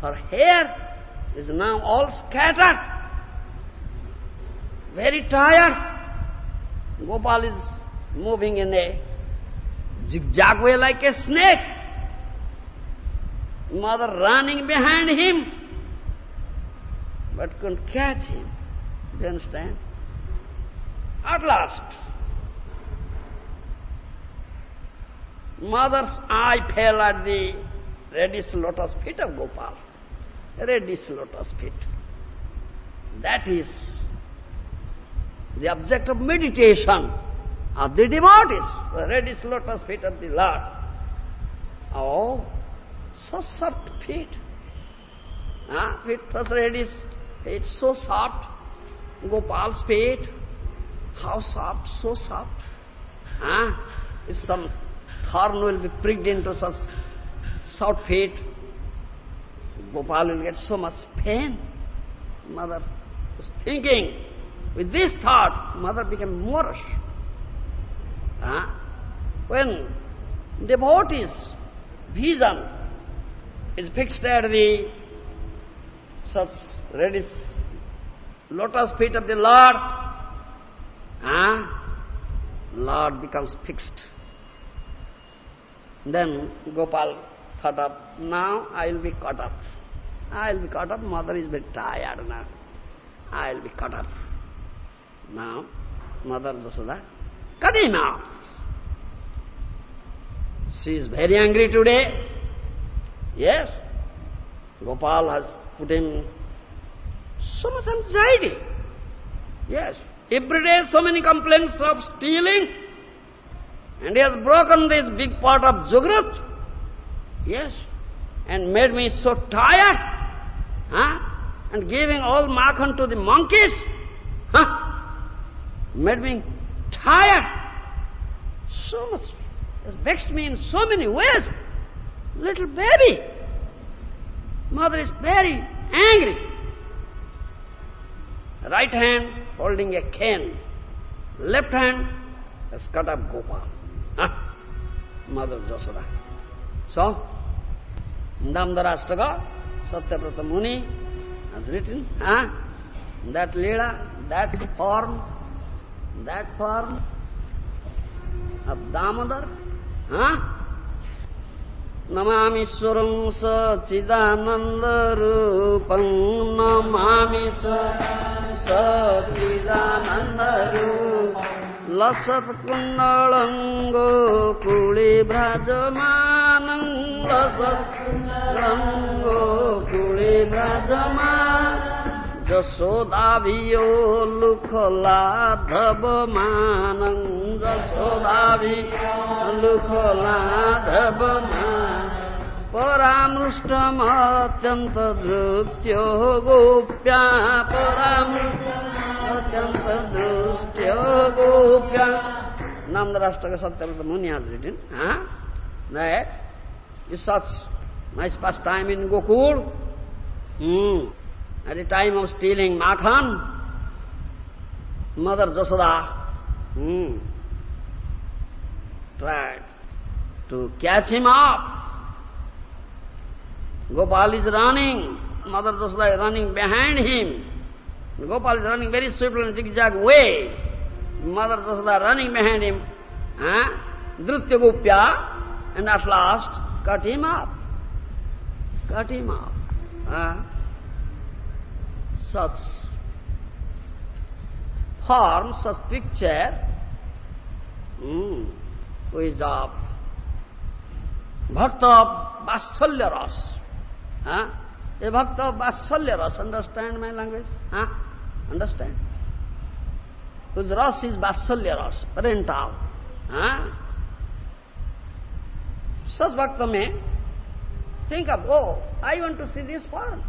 her hair is now all scattered, very tired. Gopal is moving in a zigzag way like a snake. Mother running behind him, but couldn't catch him. Do you understand? At last, mother's eye fell at the reddish lotus feet of Gopal. Reddish lotus feet. That is the object of meditation of the devotees, the reddish lotus feet of the Lord. Oh, so soft feet. Ah, feet was reddish, feet so soft. Gopal's feet, how soft, so soft. Ah, if some thorn will be pricked into such soft feet, Gopal will get so much pain. Mother was thinking, with this thought, mother became moorish. Huh? When devotees' vision is fixed at the such reddish lotus feet of the Lord, huh? Lord becomes fixed. Then Gopal thought of, now I will be caught up. I will be caught up, mother is very tired now. I will be caught up. Now, Mother Jasoda cut him off. She is very angry today. Yes, Gopal has put him so much anxiety. Yes, every day so many complaints of stealing, and he has broken this big part of Jugrat. Yes, and made me so tired, huh? and giving all makhan to the monkeys, huh? made me tired. So much has vexed me in so many ways. Little baby. Mother is very angry. Right hand holding a cane. Left hand has cut up Gopal. हा mother जसरा सो दामोदर राष्ट्रगा सत्यप्रतम मुनी आदरित हा that lila firm, form firm, form of Damodar हा नमामिश्वरम स चिदानन्दरूपं नमामिश्वरम स श्री लसत्कुण्डलङ्गो कुली भ्रजमानं लसत्कुण्डलङ्गो कुली भ्रजमा जसोदाभियो लुखलाधवमानं जसोदाभि लुखलाधवमा परामृष्टमत्यन्त धृत्यो Gopya परामृष्टमत्यन्त Muni has written huh? that is such nice pastime in Gokul. Hmm. At the time of stealing Makhan, Mother Jasoda hmm, tried to catch him up. Gopal is running, Mother Jasoda is running behind him. Gopal is running very swiftly in zigzag way. Mother Jasoda running behind him, huh? Drutya Gopya, and at last cut him up. Cut him up. Huh? such form, such picture, mm, is of Bhakta of Vasalya Ras. Huh? A Bhakta of Vasalya Ras, understand my language? Huh? Understand? Whose Ras is Vatsalya Ras, parental. Huh? Such Bhakta may think of, oh, I want to see this form.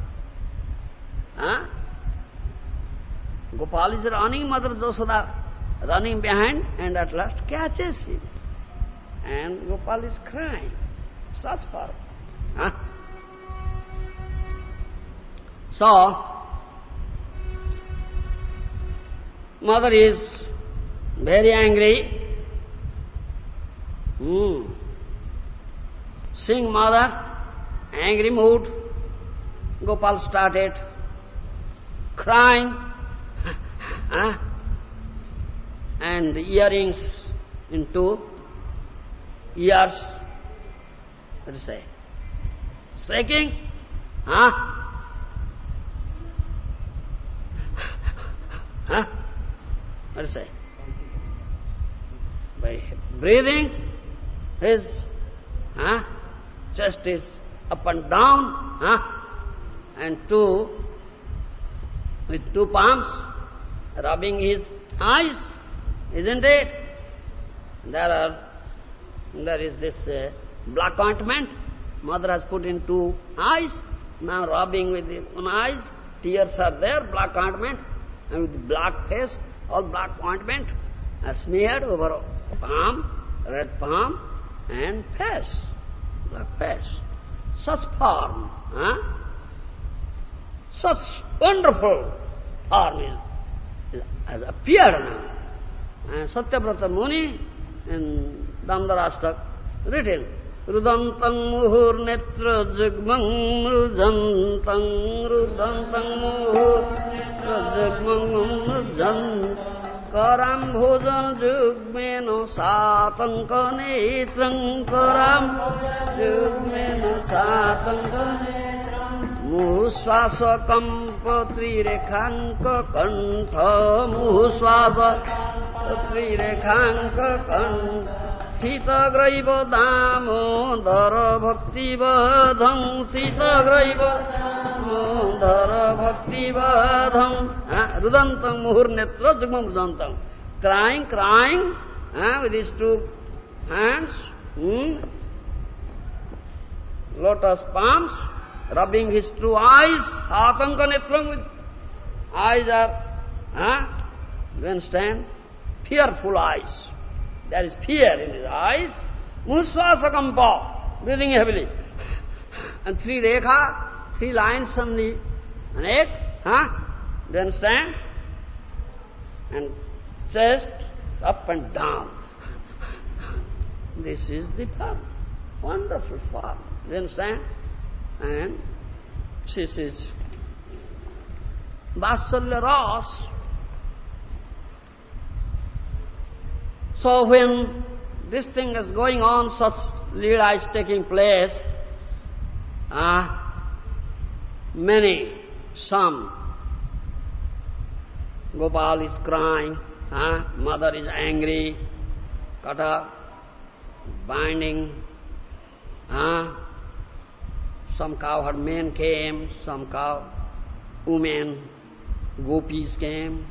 Huh? Gopal is running, Mother Jasoda running behind and at last catches him. And Gopal is crying. Such power. Huh? So, mother is very angry. Hmm. Seeing mother, angry mood, Gopal started crying <laughs> and earrings into ears, do you say? Shaking, huh? <laughs> Huh? What you say? By breathing, his huh? chest is up and down, huh? and two, with two palms, rubbing his eyes, isn't it? There are, there is this uh, black ointment, mother has put in two eyes, now rubbing with one eyes, tears are there, black ointment, and with black face, all black ointment are smeared over palm, red palm, and face, black face. Such form, huh? Such wonderful form is has appeared now. And Satyavrata Muni in Damodarashtak written, रुदन्तं मुहुर्नेत्र युग्मं मृजन्तं रुदन्तं मुहुर् जुग्मं मृजन् करां जुग्मेन सातङ्क नेत्रं कण्ठ युग्मेन सातङ्कुश्वासकम्पत्रिरेखाङ्कण्ठ कण्ठ शीतग्रैव Damodar भक्तिवधं शीतग्रैव Damodar भक्तिवधं रुदन्तं मुहुर्नेत्र जुग्मं रुदन्तं uh, his two hands, hmm? lotus palms, rubbing his two eyes, atanka netram with eyes are, huh? You understand? Fearful eyes. There is fear in his eyes. Musvasakampa, breathing heavily. And three rekha, three lines on the neck, huh? Do you understand? And chest up and down. This is the form. Wonderful form. Do you understand? and she is Vatsalya Ras. So when this thing is going on, such leela is taking place, uh, many, some. Gopal is crying, uh, mother is angry, kata, binding, uh, some cowherd men came, some cow women, gopis came,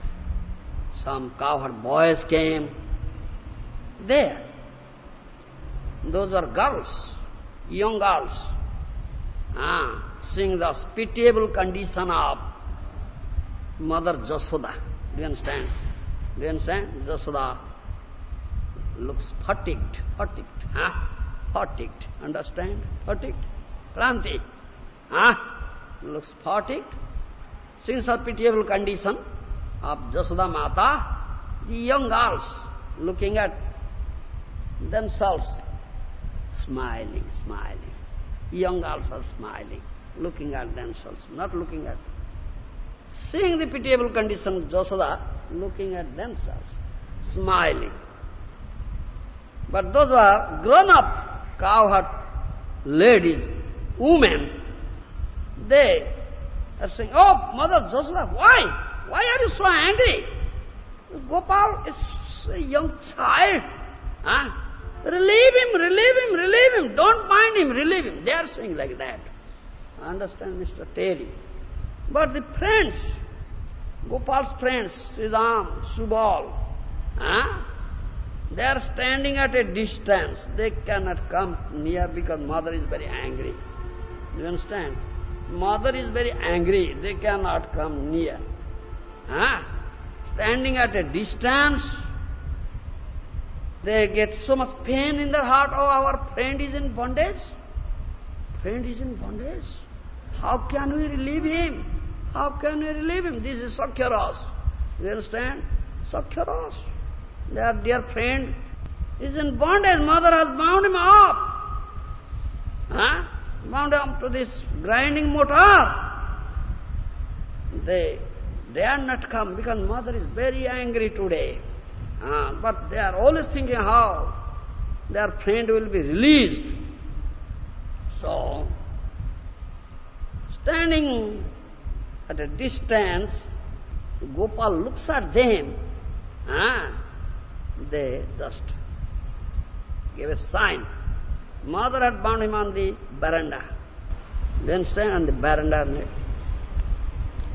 some cowherd boys came. There. Those are girls, young girls, ah, seeing the pitiable condition of Mother Jasoda. Do you understand? Do you understand? Jasoda looks fatigued, fatigued, huh? Fatigued. Understand? Fatigued. Kranti. Huh? Looks fatigued. Since her pitiable condition of Jasoda Mata, the young girls looking at themselves, smiling, smiling. Young girls are smiling, looking at themselves, not looking at Seeing the pitiable condition of Jasoda, looking at themselves, smiling. But those who are grown-up cowherd ladies, women, they are saying, Oh, Mother Jasoda, why? Why are you so angry? Gopal is a young child. Huh? Relieve him, relieve him, relieve him. Don't mind him, relieve him. They are saying like that. Understand, Mr. Terry? But the friends, Gopal's friends, Sridham, Subal, huh? they are standing at a distance. They cannot come near because mother is very angry. You understand? Mother is very angry. They cannot come near. Huh? Standing at a distance, they get so much pain in their heart. Oh, our friend is in bondage. Friend is in bondage. How can we relieve him? How can we relieve him? This is Sakyaras. You understand? Sakyaras. Their dear friend is in bondage. Mother has bound him up. Huh? Bound him to this grinding motor. They dare not come because mother is very angry today. Uh, but they are always thinking how their friend will be released. So, standing at a distance, Gopal looks at them, ah, they just give a sign. Mother had bound him on the veranda. Then stand on the veranda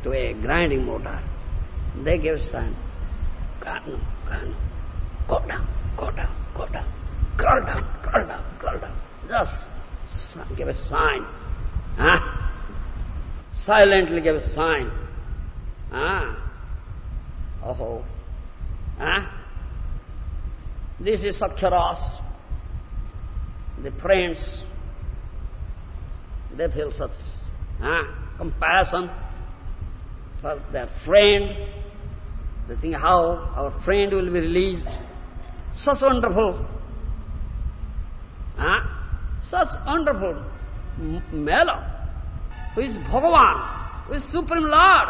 to a grinding motor. They gave a sign. Kanu, go down, go down, go down, crawl down, crawl down, crawl down. Just give a sign. Huh? silently give a sign. Ah. Oh. Ah. This is Sakkharas. The prince. they feel such ah, compassion for their friend. They think how our friend will be released. Such wonderful, ah, such wonderful mellow who is Bhagavan, who is Supreme Lord,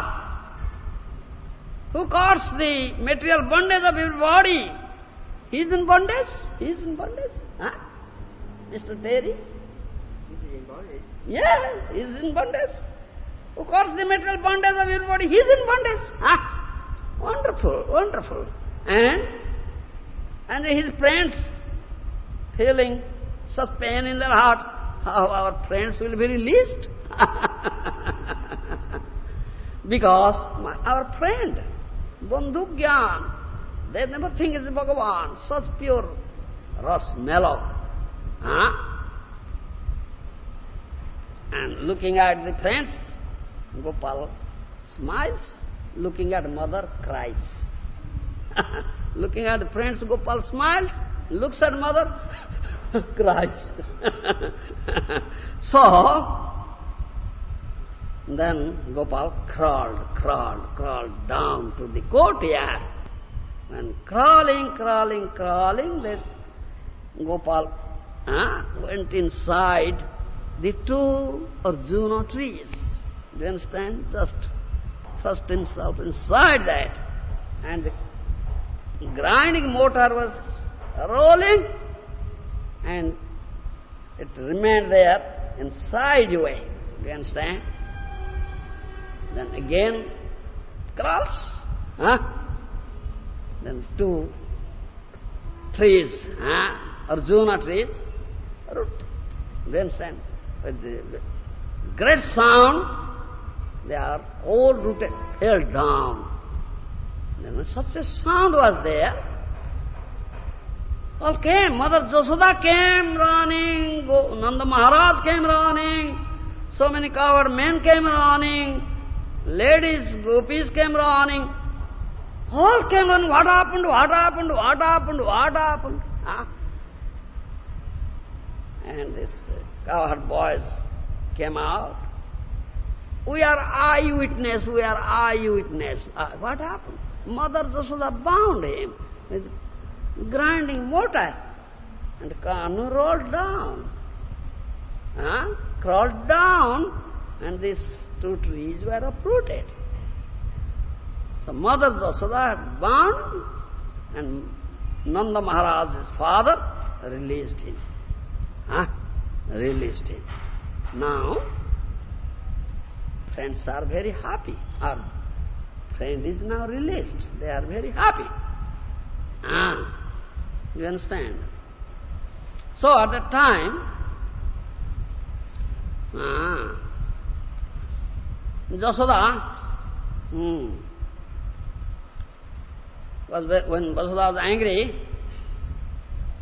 who causes the material bondage of everybody. He is in bondage? He is in bondage? Huh? Mr. Terry? Is in bondage? Yeah, he is in bondage. Who causes the material bondage of everybody? He is in bondage. Huh? Wonderful, wonderful. And, and his friends feeling such pain in their heart, how our friends will be released? <laughs> because my, our friend, Bandhu they never think it's Bhagavan, such pure ras mellow. Huh? And looking at the friends, Gopal smiles, looking at mother cries. <laughs> looking at friends, Gopal smiles, looks at mother, <laughs> cries. <laughs> so, then Gopal crawled, crawled, crawled down to the courtyard. And crawling, crawling, crawling, then Gopal uh, went inside the two Arjuna trees. Do you understand? Just thrust himself inside that. And the grinding motor was rolling and it remained there inside way. Do you understand? Then again crawls. Huh? Then two trees, huh? Arjuna trees, root. Do you understand? With the great sound, they are all rooted, fell down. Then such a sound was there. All came. Mother Jasoda came running. Go, Nanda Maharaj came running. So many coward men came running. Ladies, gopis came running. All came running. What happened? What happened? What happened? What happened? Huh? And this cowherd boys came out. We are eyewitness, we are eyewitness. Uh, what happened? Mother Jasoda bound him with grinding mortar and Kanu rolled down. Huh? Crawled down and these two trees were uprooted. So Mother Jasoda had bound and Nanda Maharaj's father released him. Huh? Released him. Now, friends are very happy. Our friend is now released. They are very happy. Ah, you understand? So at that time, ah, Jasoda, hmm, was when Jasoda was angry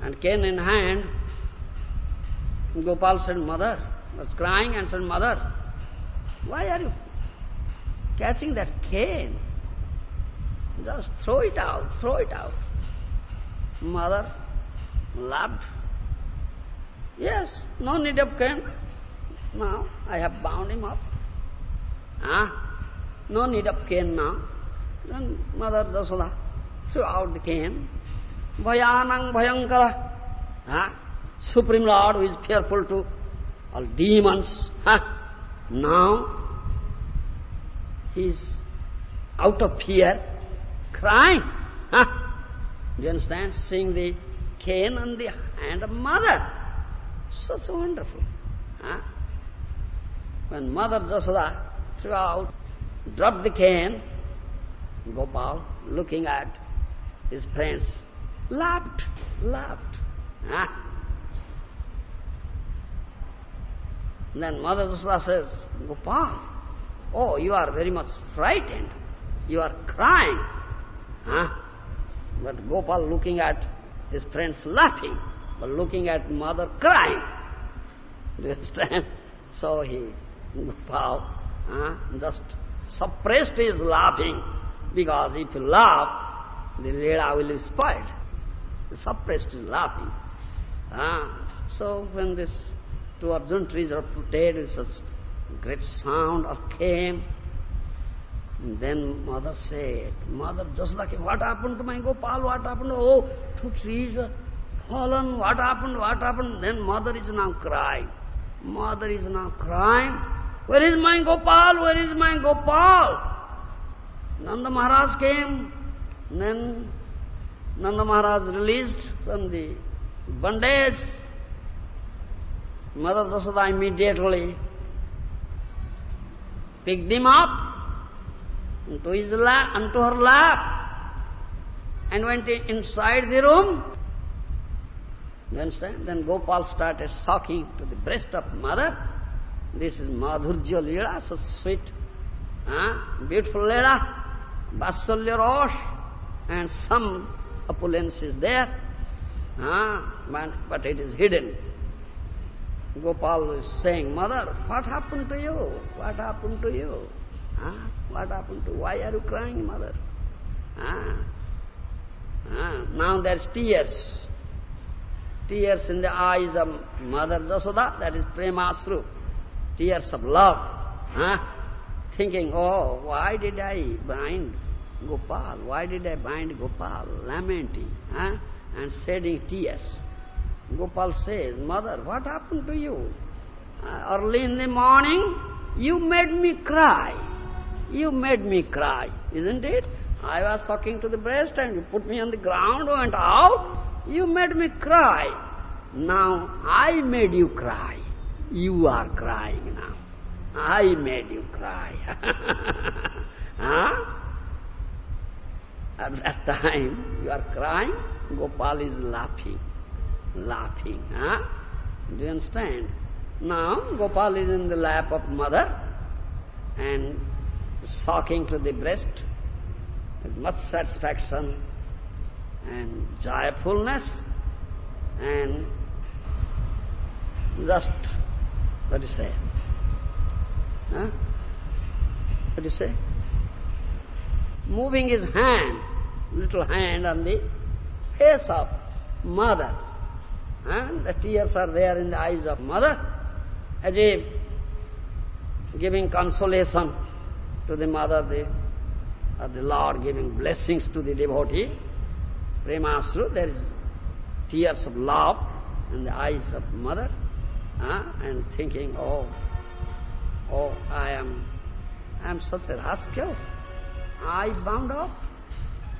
and cane in hand, Gopal said, Mother, was crying and said, Mother, why are you catching that cane? Just throw it out, throw it out. Mother laughed. Yes, no need of cane. Now I have bound him up. Ah, no need of cane now. Then Mother Jasoda threw out the cane. Bhayanang Bhayankara. Ah, Supreme Lord who is fearful to all demons. Huh? Now he is out of fear, crying. Huh? Do you understand? Seeing the cane on the hand of mother. Such wonderful. Huh? When Mother Jasoda threw out, dropped the cane, Gopal, looking at his friends, laughed, laughed. Huh? Then Mother Jasoda says, Gopal, oh, you are very much frightened. You are crying. Huh? But Gopal looking at his friends laughing, but looking at mother crying. Do <laughs> you understand? So he, Gopal, huh, just suppressed his laughing, because if you laugh, the Leela will be spoiled. He suppressed his laughing. Ah, so when this two Arjun trees are uprooted with such great sound or came, and then mother said, Mother, just like, what happened to my Gopal, what happened? Oh, two trees were fallen, what happened, what happened? Then mother is now crying. Mother is now crying, where is my Gopal, where is my Gopal? Nanda Maharaj came, then Nanda Maharaj released from the bondage. Mother Jasoda immediately picked him up into his lap, unto her lap, and went inside the room. You understand? Then Gopal started sucking to the breast of mother. This is Madhurja Leela, so sweet, huh? beautiful Leela, Vatsalya Rosh, and some opulence is there, huh? but, but it is hidden. Gopal is saying, Mother, what happened to you? What happened to you? Huh? What happened to Why are you crying, mother? Huh? Huh? Now there's tears. Tears in the eyes of Mother Jasoda, that is Premasru. Tears of love. Huh? Thinking, oh, why did I bind Gopal? Why did I bind Gopal? Lamenting huh? and shedding tears. Gopal says, Mother, what happened to you? Uh, early in the morning, you made me cry. You made me cry, isn't it? I was sucking to the breast and you put me on the ground, went out. You made me cry. Now I made you cry. You are crying now. I made you cry. <laughs> huh? At that time you are crying, Gopal is laughing. Laughing. Huh? Do you understand? Now Gopal is in the lap of mother and sucking to the breast with much satisfaction and joyfulness and just, what do you say? Huh? What do you say? Moving his hand, little hand on the face of mother. And the tears are there in the eyes of mother, as if giving consolation to the mother, the, or the Lord giving blessings to the devotee. Premasru, there is tears of love in the eyes of mother, uh, and thinking, oh, oh, I am, I am such a rascal. I bound up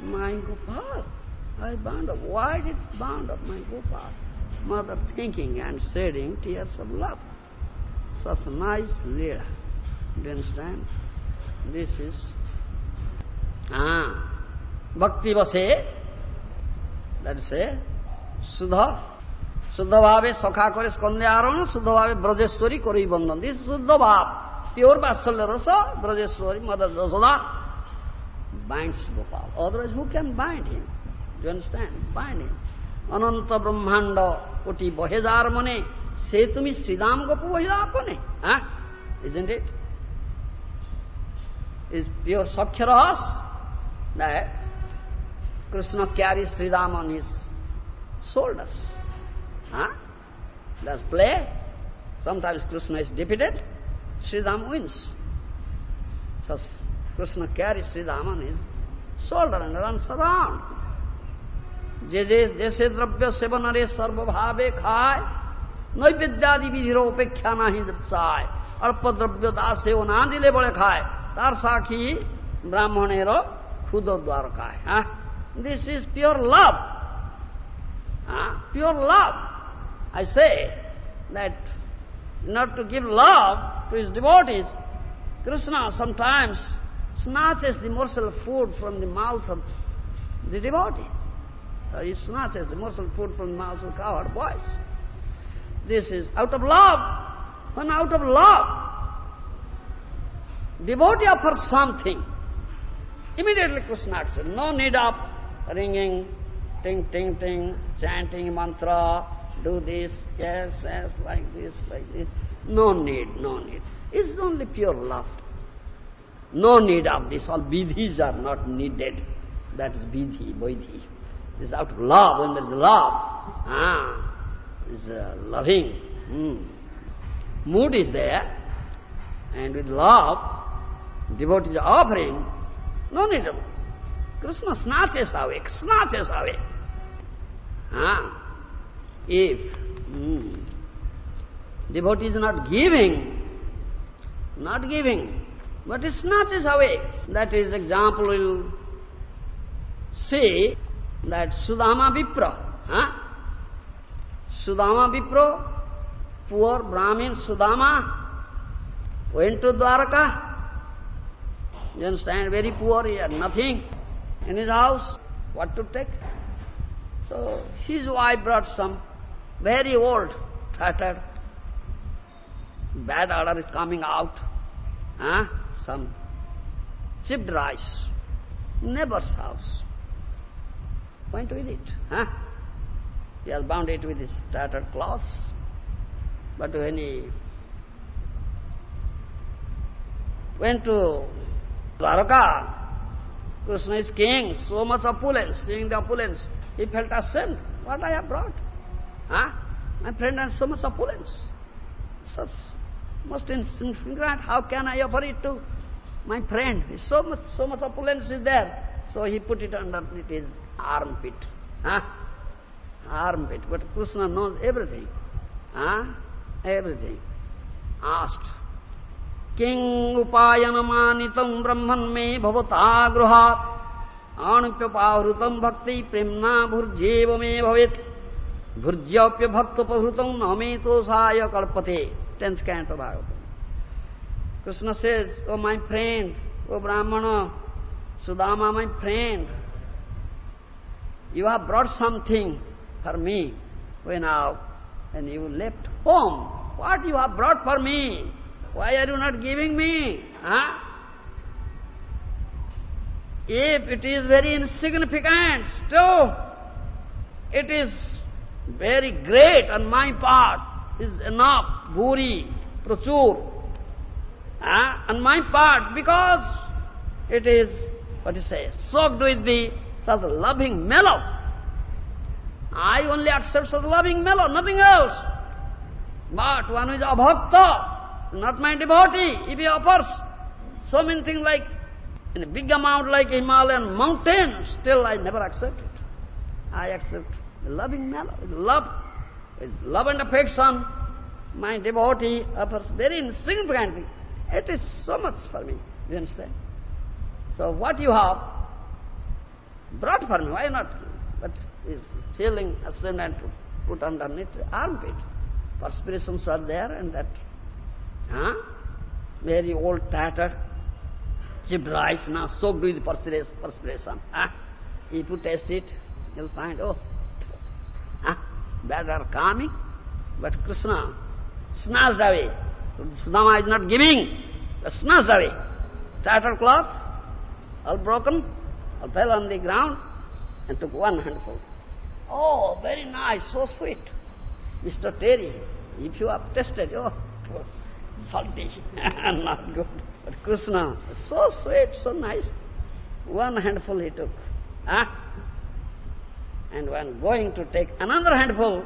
my Gopal. I bound up. Why did bound up my Gopal? Mother thinking and shedding tears of love. Such a nice leela. Do you understand? This is ah bhakti vase that is a sudha. Sudha bhave sakha kore skande arona sudha bhave brajeshwari kori bandhan. This is sudha bhav pure vatsalya rasa brajeshwari mother jasoda binds Gopal. Otherwise who can bind him? Do you understand? Bind him অনন্ত ব্রহ্মাণ্ড কোটি বহে যার মনে সে তুমি শ্রীরাম গোপ বহিলা আপনে হ্যাঁ isn't it is pure Sakhya Ras that Krishna carries Sridham on his shoulders. Huh? Let's play. Sometimes Krishna is defeated, Sridham wins. So Krishna carries Sridham on his shoulder and runs around. जे जे जैसे द्रव्य seven अरे सर्वभावे खाय नैवेद्यादि विधिर उपेक्षा नाही जपसाय अल्प द्रव्य दासेव नांदिले बड़े खाय तार साखी ब्राह्मणेर खुद द्वारकाय this is pure love pure love I say that not to give love to his devotees, Krishna sometimes snatches the morsel of food from the mouth of the devotees. Uh, not snatches the morsel food from mouth of cowherd boys. This is out of love. When out of love, devotee offers something, immediately Krishna accepts. No need of ringing, ting, ting, ting, chanting mantra, do this, yes, yes, like this, like this. No need, no need. It's only pure love. No need of this. All vidhis are not needed. That is vidhi, vaidhi. It's out of love, when there is love. Ah, is uh, loving. Hmm. Mood is there, and with love, devotee is offering, no need of Krishna snatches away, snatches away. Ah, if hmm, devotee is not giving, not giving, but it snatches away. That is example will see that Sudama Vipra, huh? Sudama Vipra, poor Brahmin Sudama, went to Dwaraka. You understand? Very poor, he had nothing in his house. What to take? So his wife brought some very old, tattered, bad odor is coming out. Huh? Some chipped rice. Neighbor's house. Went with it. Huh? He has bound it with his tattered cloths. But when he went to Dwaraka, Krishna is king, so much opulence, seeing the opulence, he felt ashamed. What I have brought? Huh? My friend has so much opulence. Such most insignificant, how can I offer it to my friend? So much, so much opulence is there. So he put it underneath his armpit. Huh? Armpit. But Krishna knows everything. Huh? Everything. Asked. King upayanamanitam brahman me bhavata gruhat anupyapahrutam bhakti premna bhurjeva me bhavet Bhurjapya bhakta pahrutam namito saya kalpate. Tenth canto Bhagavatam. Krishna says, Oh my friend, oh Brahmana, Sudama my friend, you have brought something for me when now when you left home. What you have brought for me? Why are you not giving me? Huh? If it is very insignificant, still it is very great on my part, is enough, bhuri, prachur, uh, on my part, because it is, what you say, soaked with the such loving mellow. I only accept such loving mellow, nothing else. But one who is abhakta, not my devotee, if he offers so many things like in a big amount like Himalayan mountain, still I never accept it. I accept the loving mellow, with love, with love and affection. My devotee offers very insignificant thing. It is so much for me, do you understand? So what you have brought for me, why not? But is feeling ashamed and put underneath the armpit. Perspirations are there and that huh? very old tattered rice now soaked with perspiration. Huh? If you taste it, you'll find, oh, huh? bad are coming, but Krishna snatched away. Sudama is not giving, but snatched away. Tattered cloth, all broken, all fell on the ground, and took one handful. Oh, very nice, so sweet. Mr. Terry, if you have tasted, oh, salty, <laughs> not good. But Krishna, so sweet, so nice. One handful he took. Huh? And when going to take another handful,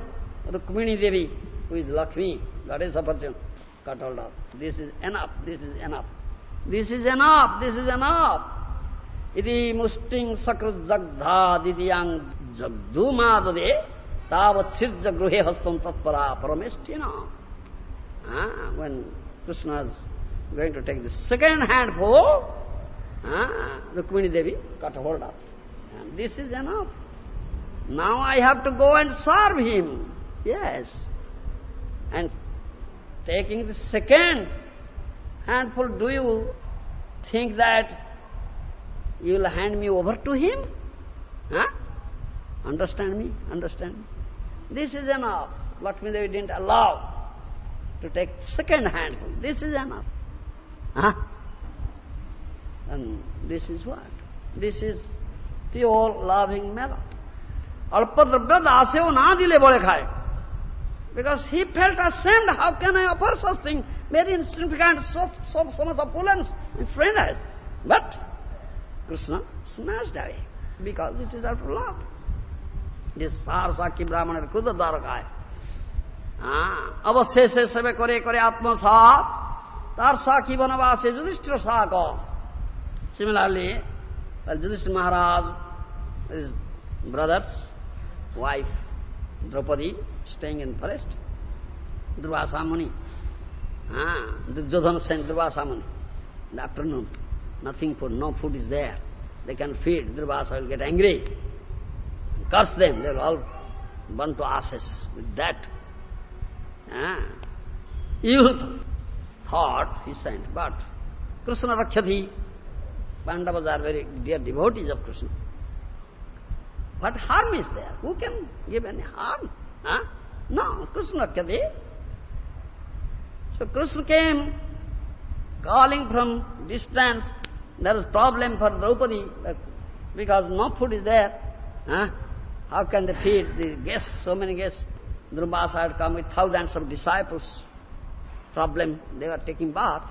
Rukmini Devi, who is Lakshmi, goddess of fortune, got hold of. This is enough, this is enough. This is enough, this is enough. Jagdha didiyang jagduma dade tavat sirja gruhe hastam tatpara parameshtina. Ah, when Krishna is going to take the second handful, ah, Rukmini Devi got a hold of. And this is enough. Now I have to go and serve him. Yes. And taking the second handful, do you think that you will hand me over to him? Huh? Understand me? Understand me? This is enough. Lakshmi Devi didn't allow to take second hand. This is enough. Huh? And this is what? This is pure loving mellow. Alpadravya daseo na dile bole khai. Because he felt ashamed, how can I offer such thing? Very insignificant, so, so, so much opulence my friend has. But Krishna smashed away because it is after love. This Sarasaki Brahmana Kuda Dhargaya. अवश्य से समय करे करे आत्मसात तार साखी बनवा से Similarly, well, similarly maharaj, his brothers, wife Draupadi staying in forest. Durvasa Muni. Ah, Duryodhana sent Durvasa Muni in the afternoon. Nothing food, no food is there. They can feed, Durvasa will get angry. Curse them, they will all burn to ashes with that. Ah. Youth thought he sent, but Krishna Rakshati, Pandavas are very dear devotees of Krishna. What harm is there? Who can give any harm? Huh? No, Krishna Rakshati. So Krishna came calling from distance. There is problem for Draupadi because no food is there. Huh? How can they feed the guests, so many guests? Durvasa had come with thousands of disciples. Problem, they were taking bath.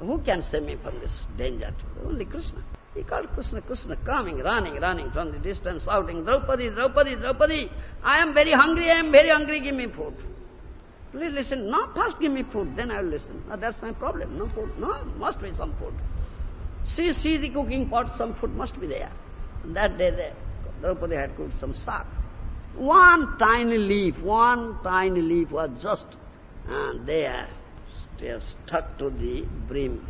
Who can save me from this danger? Only Krishna. He called Krishna, Krishna, coming, running, running from the distance, shouting, Draupadi, Draupadi, Draupadi, I am very hungry, I am very hungry, give me food. Please listen, no, first give me food, then I will listen. That's my problem, no food. No, must be some food. See, see the cooking pot, some food must be there. That day, there, Draupadi had cooked some sack. One tiny leaf, one tiny leaf was just uh, there, still stuck to the brim.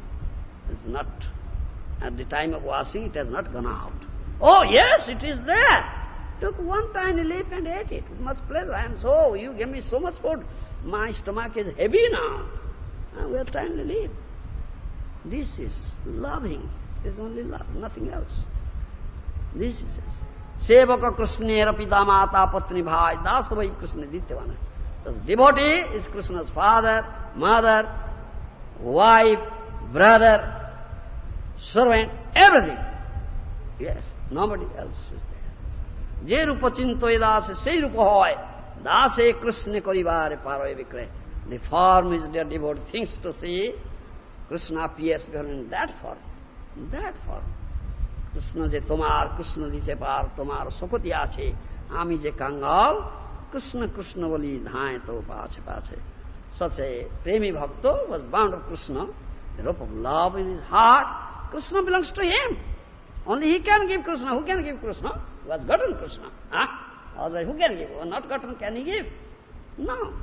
It's not, at the time of washing, it has not gone out. Oh, yes, it is there. took one tiny leaf and ate it with much pleasure. I am so, you gave me so much food. My stomach is heavy now. Uh, we are tiny leaf. This is loving. This is only love, nothing else. This is it. Sevaka Krishnera pita mata patni bhai dasavai Krishna dityavana. Thus devotee is Krishna's father, mother, wife, brother, servant, everything. Yes, nobody else is there. যে রূপ চিন্তয় দাসে সেই রূপ হয় দাসে কৃষ্ণ করিবারে পারয় বিক্রয় The form is their devotee things to see. Krishna appears in that form. in That form. Krishna যে তোমার কৃষ্ণ দিতে পার তোমার শপতি আছে আমি যে কাঙ্গাল কৃষ্ণ কৃষ্ণ বলি ধায় তো পাছে পাছে such a premi bhakta was bound of Krishna, the rope of love in his heart. Krishna belongs to him. Only he can give Krishna. Who can give Krishna? Who has gotten Krishna? Huh? Otherwise, who can give? Who not gotten, can he give? No.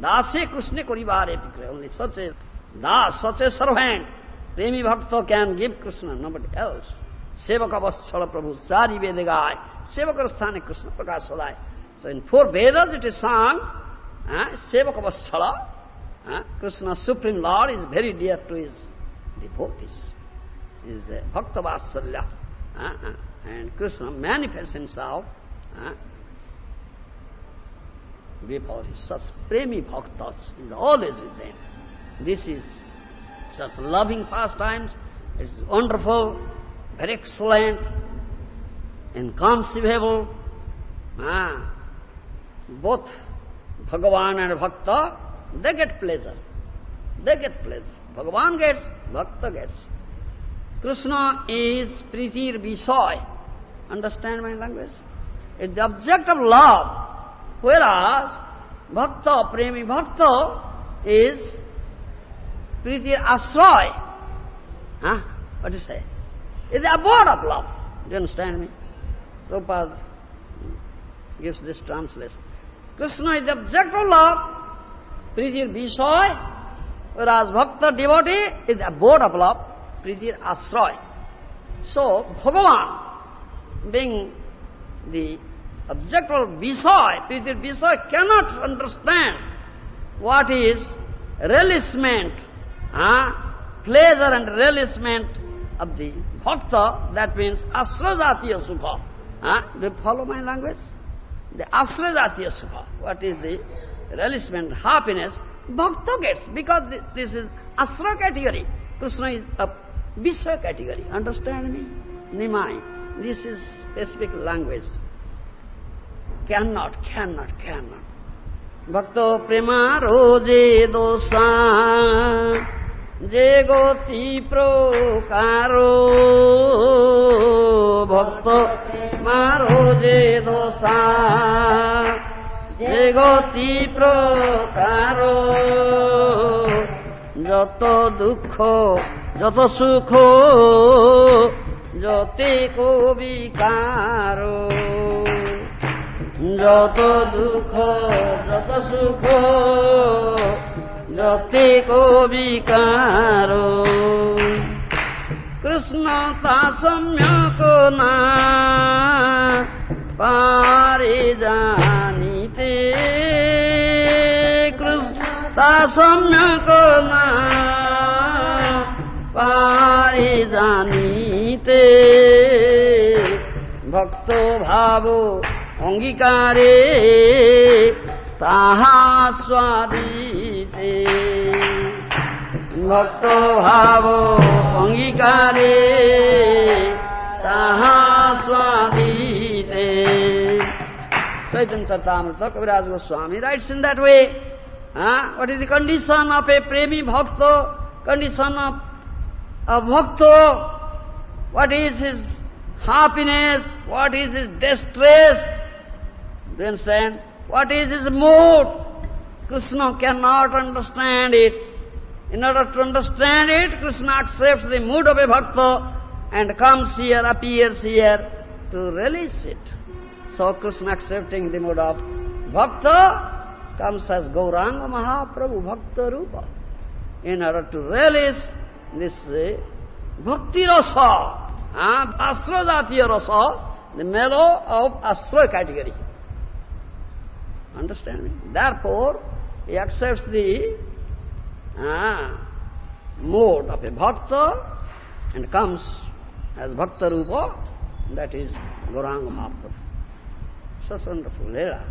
Dase Krishna koribare pikre. Only such a das such a servant premi bhakta can give Krishna no but else सेवक अवस्थल प्रभु, सारी वेद गाय। सेवक स्थान कृष्ण प्रकाश सदाय। So in four Veda it is sang सेवक अवस्थल हाँ, Krishna supreme lord is very dear to is that is is bhakta vatsalya हाँ, हाँ, एंड कृष्ण मैनिफेस्ट इन साउ before his premi bhakta is always is them This is just loving pastimes. It's wonderful, very excellent, inconceivable. Ah, both Bhagavan and Bhakta, they get pleasure. They get pleasure. Bhagavan gets, Bhakta gets. Krishna is Pritir Visay. Understand my language? It's the object of love. Whereas Bhakta, Premi Bhakta is Pritir Asray. Huh? What do you say? It's the abode of love. Do you understand me? Prabhupada gives this translation. Krishna is the object of love, Pritir Visay, whereas Bhakta devotee is the abode of love, Pritir Asray. So, Bhagavan, being the object of Visay, Pritir Visay, cannot understand what is relishment? pleasure and relishment of the bhakta, that means asrajatiya sukha. Huh? Do you follow my language? The asrajatiya sukha, what is the relishment, happiness, bhakta gets, because this is asra category. Krishna is a visha category. Understand me? Nimai. This is specific language. Cannot, cannot, cannot. Bhakta prema roje dosa যে গতি প্রকার ভক্ত মারো যে দোষা যে গতি প্রকার যত দুঃখ, যত সুখ, যতে কবিকার যত দুঃখ, যত সুখ যতে কবিকার কৃষ্ণ তা সম্যক না, পারে জানিতে। কৃষ্ণ তা সম্যক না, পারে জানিতে। ভক্ত ভাব অঙ্গীকারে তাহা স্বাদিতে ভক্ত ভাব অঙ্গীকারে তাহা স্বাদিতে Chaitanya Charitamrita, Kaviraj Goswami writes in that way. Huh? What is the condition of a premi bhakta? Condition of a bhakta? What is his happiness? What is his distress? Do you understand? What is his mood? Krishna cannot understand it. In order to understand it, Krishna accepts the mood of a bhakta and comes here, appears here to release it. So Krishna accepting the mood of bhakta comes as Gauranga Mahaprabhu Bhakta Rupa in order to release this uh, bhakti rasa, uh, asrajatiya rasa, the mellow of asra category. Understand me? Therefore, he accepts the ah, mode of a bhakta and comes as bhakta rupa, that is Gauranga Mahaprabhu. Such wonderful Leela.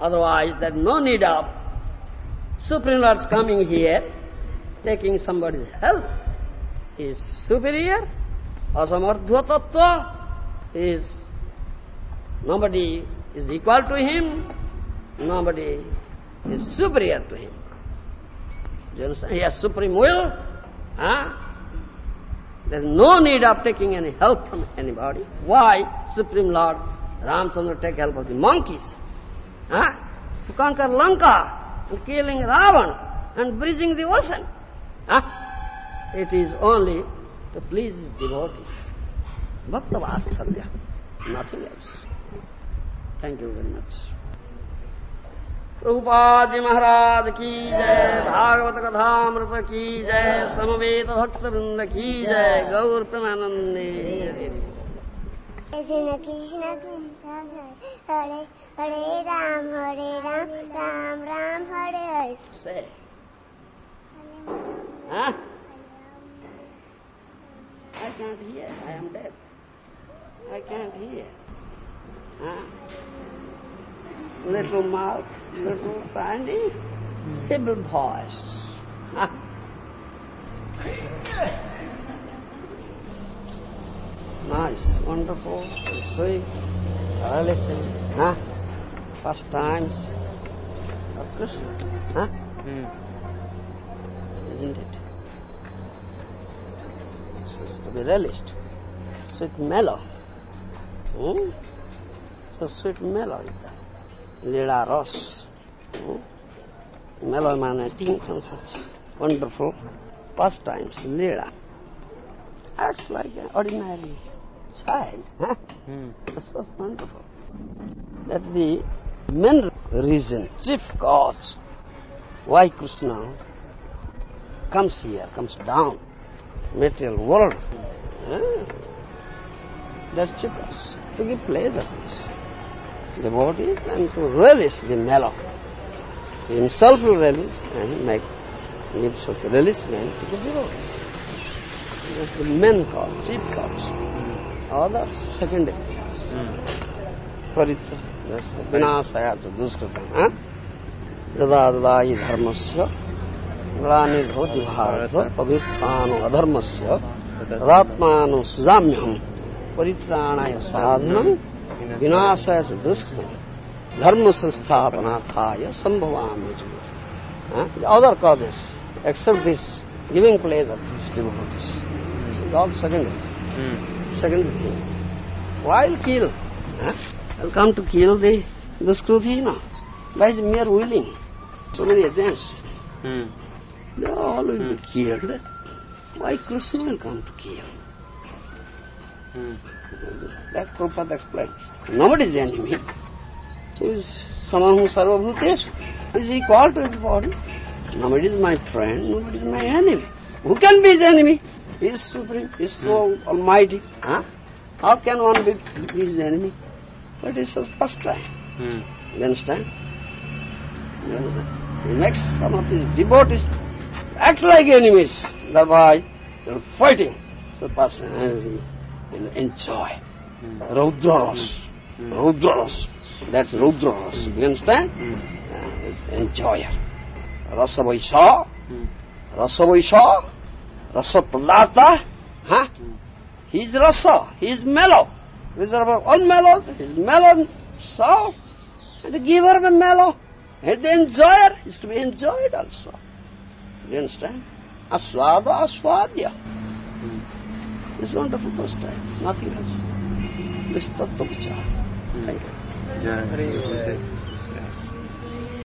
Otherwise, there's no need of Supreme Lord's coming here, taking somebody's help. He is superior, asamordhva tattva, is, nobody is equal to him, nobody is superior to him. Do you understand? He has supreme will, huh? There's no need of taking any help from anybody. Why Supreme Lord Ramchandra take help of the monkeys? Huh? To conquer Lanka and killing Ravan and bridging the ocean. Huh? It is only to please his devotees. Bhakta nothing else. Thank you very much. Prabhupada Maharaj की जय भागवत कथामृत की जय समवेत भक्त वृंद की जय गौर प्रेमानंदे Krishna Hare Hare Ram Hare Ram Ram Ram Hare Hare Say. Huh? I can't hear. I am deaf. I can't hear. Huh? Little mouth, little tiny, feeble voice. Nice, wonderful, sweet, relaxing, huh? First times of Krishna, huh? Isn't it? This is to be relished. Sweet mellow. Hmm? So sweet mellow is the Lila Ros. Hmm? Mellow man, think on such wonderful pastimes, Lila. Acts like an ordinary child. Huh? That's so wonderful. That the main reason, chief cause why Krishna comes here, comes down, material world. That's chief cause. To give pleasure to devotees and to relish the mellow. He himself will relish and make give such relishment to the devotees. That's the main cause, chief cause. Others secondary cause. परित्र विनाशया च दुष्कृतम् यदा यदा हि धर्मस्य ग्लानिर्भवति भारत पवित्रानो अधर्मस्य तदात्मानो सुजाम्यहम् परित्राणाय साधनम् विनाशाय च दुष्कृतम् धर्म संस्थापनार्थाय संभवामि The other causes, except this, giving pleasure to his devotees, is all secondary. Secondary thing. Why kill? Huh? I'll come to kill the Duskruti, by his mere willing. So many agents, they are all will be killed. Why Krishna will come to kill? That Prabhupada explains. Nobody is enemy. Who is someone who sarvabhuteshu? Who is equal to everybody. Nobody is my friend, nobody is my enemy. Who can be his enemy? He is supreme, he is so hmm. almighty. Huh? How can one be, his enemy? But it's the first time. Hmm. You understand? You understand? He makes some of his devotees act like enemies. Thereby, they're fighting. So person and he will enjoy. Raudraras. Mm. Raudraras. That's Raudraras. Mm. You understand? Uh, enjoyer. Rasa Vaisha. Rasa Vaisha. Rasa Padartha. Huh? Mm. He's rasa, he's mellow. These are our own mellows, he's mellow sour. And the giver of the mellow. And the enjoyer is to be enjoyed also. Do you understand? Aswada aswadya. This is wonderful first time, nothing else. This tattva vichar. Thank you. Hare